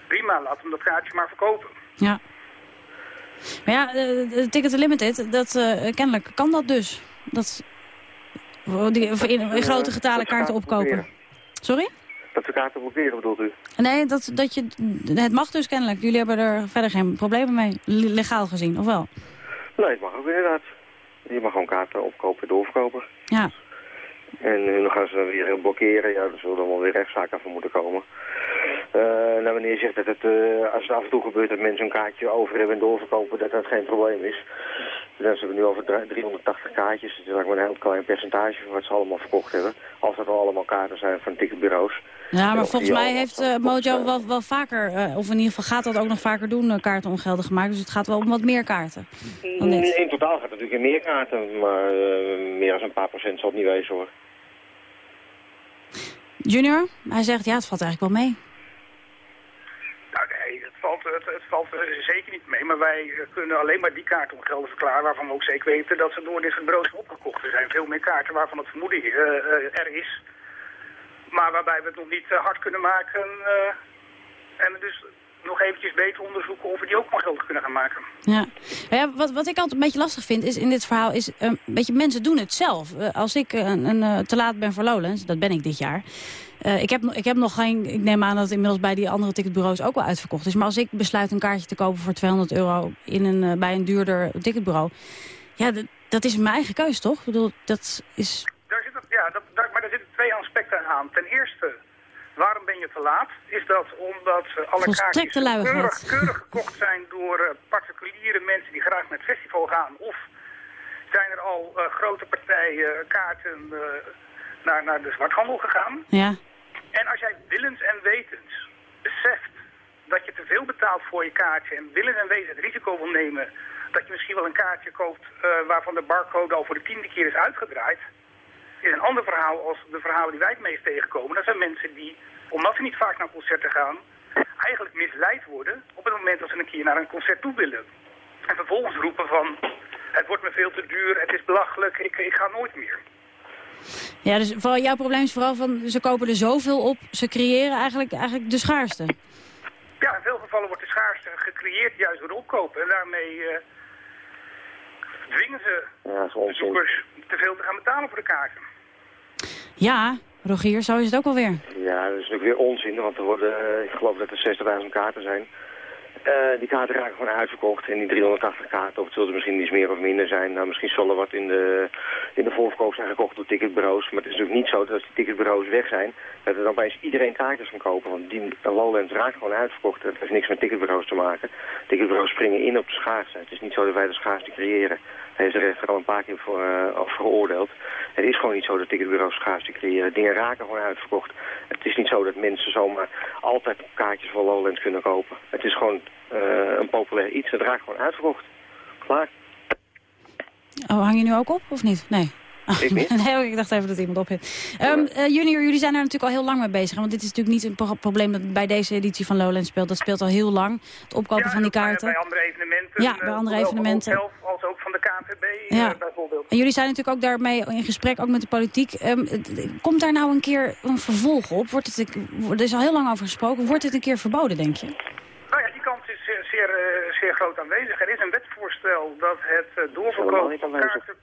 prima, laat hem dat kaartje maar verkopen. Ja. Maar ja, de Ticket Unlimited, dat, kennelijk kan dat dus. Dat, in, in grote getalen kaarten opkopen. Sorry? Dat de kaarten blokkeren bedoelt u? Nee, dat, dat je, het mag dus kennelijk. Jullie hebben er verder geen problemen mee, le- legaal gezien, of wel? Nee, het mag ook inderdaad. Je mag gewoon kaarten opkopen en doorverkopen. Ja. En nu dan gaan ze weer blokkeren. Ja, er zullen wel weer rechtszaken van moeten komen. Eh nou, wanneer je zegt dat het, eh, als het af en toe gebeurt dat mensen een kaartje over hebben en doorverkopen, dat dat geen probleem is. Dan hebben we nu over drie- 380 kaartjes. Het is eigenlijk maar een heel klein percentage van wat ze allemaal verkocht hebben. Als dat al allemaal kaarten zijn van ticketbureaus. Ja, En maar volgens mij heeft eh, Mojo wel, wel vaker, eh, of in ieder geval gaat dat ook nog vaker doen, eh, kaarten ongeldig gemaakt. Dus het gaat wel om wat meer kaarten. dan dit. In totaal gaat het natuurlijk in meer kaarten, maar meer dan een paar procent zal het niet wezen hoor. Junior, hij zegt ja, het valt eigenlijk wel mee. Valt, het, het valt er zeker niet mee. Maar wij eh, kunnen alleen maar die kaarten ongeldig verklaren waarvan we ook zeker weten dat ze door dit soort bureaus zijn opgekocht. Er zijn veel meer kaarten waarvan het vermoeden eh, eh, er is. Maar waarbij we het nog niet eh, hard kunnen maken. eh, en dus nog eventjes beter onderzoeken of we die ook ongeldig kunnen gaan maken. Ja, ja wat, wat ik altijd een beetje lastig vind is in dit verhaal is, eh, een beetje mensen doen het zelf. Eh, als ik eh, een, eh, te laat ben voor Lowlands, dat ben ik dit jaar. Eh, ik, heb, nog- ik heb nog geen, ik neem aan dat het inmiddels bij die andere ticketbureaus ook wel uitverkocht is. Maar als ik besluit een kaartje te kopen voor 200 euro in een, eh, bij een duurder ticketbureau. Ja, dat, is mijn eigen keus toch? Ik bedoel, dat is... Daar zitten, ja, dat, daar, maar daar zitten twee aspecten aan. Ten eerste, waarom ben je te laat? Is dat omdat alle Volstrekte kaartjes keurig, keurig gekocht zijn door eh, particuliere mensen die graag naar het festival gaan? Of zijn er al grote partijen kaarten naar, naar de zwarthandel gegaan? Ja. En als jij willens en wetens beseft dat je te veel betaalt voor je kaartje en willens en wetens het risico wil nemen dat je misschien wel een kaartje koopt eh, waarvan de barcode al voor de tiende keer is uitgedraaid, is een ander verhaal als de verhalen die wij het meest tegenkomen. Dat zijn mensen die, omdat ze niet vaak naar concerten gaan, eigenlijk misleid worden op het moment dat ze een keer naar een concert toe willen. En vervolgens roepen van, het wordt me veel te duur, het is belachelijk, ik, ik ga nooit meer. Ja, dus vooral, jouw probleem is vooral van ze kopen er zoveel op, ze creëren eigenlijk, eigenlijk de schaarste. Ja, in veel gevallen wordt de schaarste gecreëerd juist door de opkopen. En daarmee eh, dwingen ze Ja, bezoekers te veel te gaan betalen voor de kaarten. Ja, Rogier, zo is het ook alweer. Ja, dat is natuurlijk weer onzin, want er worden, eh, ik geloof dat er 60.000 kaarten zijn. Eh, die kaarten raken gewoon uitverkocht en die 380 kaarten, of het zullen er misschien iets meer of minder zijn. Nou, misschien zullen wat in de, in de voorverkoop zijn gekocht door ticketbureaus. Maar het is natuurlijk niet zo dat als die ticketbureaus weg zijn, dat er dan opeens iedereen kaartjes kan kopen. Want die Lowlands raakt gewoon uitverkocht. Dat heeft niks met ticketbureaus te maken. Ticketbureaus springen in op de schaarste. Het is niet zo dat wij de schaarste creëren. Daar heeft de rechter al een paar keer voor, eh, over geoordeeld. Het is gewoon niet zo dat ticketbureaus schaarste creëren. Dingen raken gewoon uitverkocht. Het is niet zo dat mensen zomaar altijd kaartjes voor Lowlands kunnen kopen. Het is gewoon eh, een populair iets. Het raakt gewoon uitverkocht. Klaar. Oh, hang je nu ook op, of niet? Nee. Ik niet. nee, ik dacht even dat iemand op heeft. Ehm, eh, junior, jullie zijn er natuurlijk al heel lang mee bezig. Want dit is natuurlijk niet een pro- probleem dat bij deze editie van Lowlands speelt. Dat speelt al heel lang. Het opkopen van die kaarten. Bij andere evenementen. Ja, bij eh, andere zowel evenementen. Onszelf als ook van de KNVB eh, Ja. bijvoorbeeld. En jullie zijn natuurlijk ook daarmee in gesprek, ook met de politiek. Ehm, komt daar nou een keer een vervolg op? Wordt het, er is al heel lang over gesproken. Wordt dit een keer verboden, denk je? Nou ja, die kans is zeer, zeer, groot aanwezig. Er is een wetsvoorstel dat het doorverkopen van kaarten...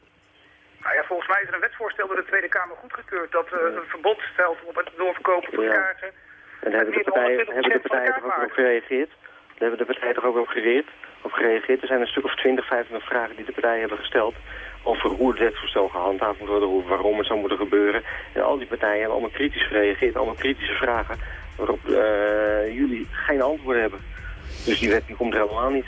Nou ja, volgens mij is er een wetsvoorstel door de Tweede Kamer goedgekeurd... dat eh, een verbod stelt op het doorverkopen van Ja. kaarten. En daar hebben de partijen, hebben de partijen toch ook op gereageerd? Daar hebben de partijen toch ook op gereageerd? Op gereageerd. Er zijn een stuk of 20, 25 vragen die de partijen hebben gesteld over hoe het wetsvoorstel gehandhaafd moet worden, hoe, waarom het zou moeten gebeuren. En al die partijen hebben allemaal kritisch gereageerd, allemaal kritische vragen, waarop eh, jullie geen antwoorden hebben. Dus die wet die komt er helemaal niet.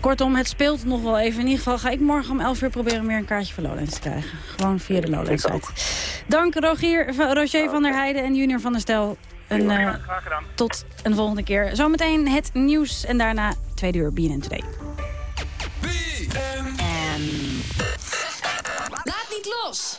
Kortom, het speelt nog wel even. In ieder geval ga ik morgen om 11 uur proberen meer een kaartje voor Lowlands te krijgen. Gewoon via de Lowlands site. Dank Rogier, van- Roger van der Heijden en Junior van der Stel. En, eh, tot een volgende keer. Zometeen het nieuws en daarna tweede uur BNN Today. Laat niet los!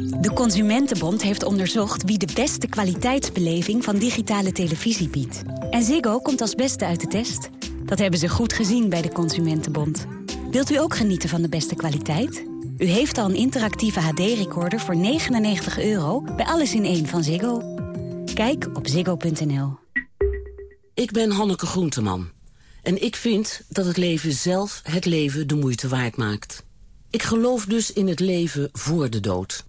De Consumentenbond heeft onderzocht wie de beste kwaliteitsbeleving van digitale televisie biedt. En Ziggo komt als beste uit de test. Dat hebben ze goed gezien bij de Consumentenbond. Wilt u ook genieten van de beste kwaliteit? U heeft al een interactieve HD-recorder voor 99 euro bij Alles in één van Ziggo. Kijk op ziggo.nl. Ik ben Hanneke Groenteman. En ik vind dat het leven zelf het leven de moeite waard maakt. Ik geloof dus in het leven voor de dood.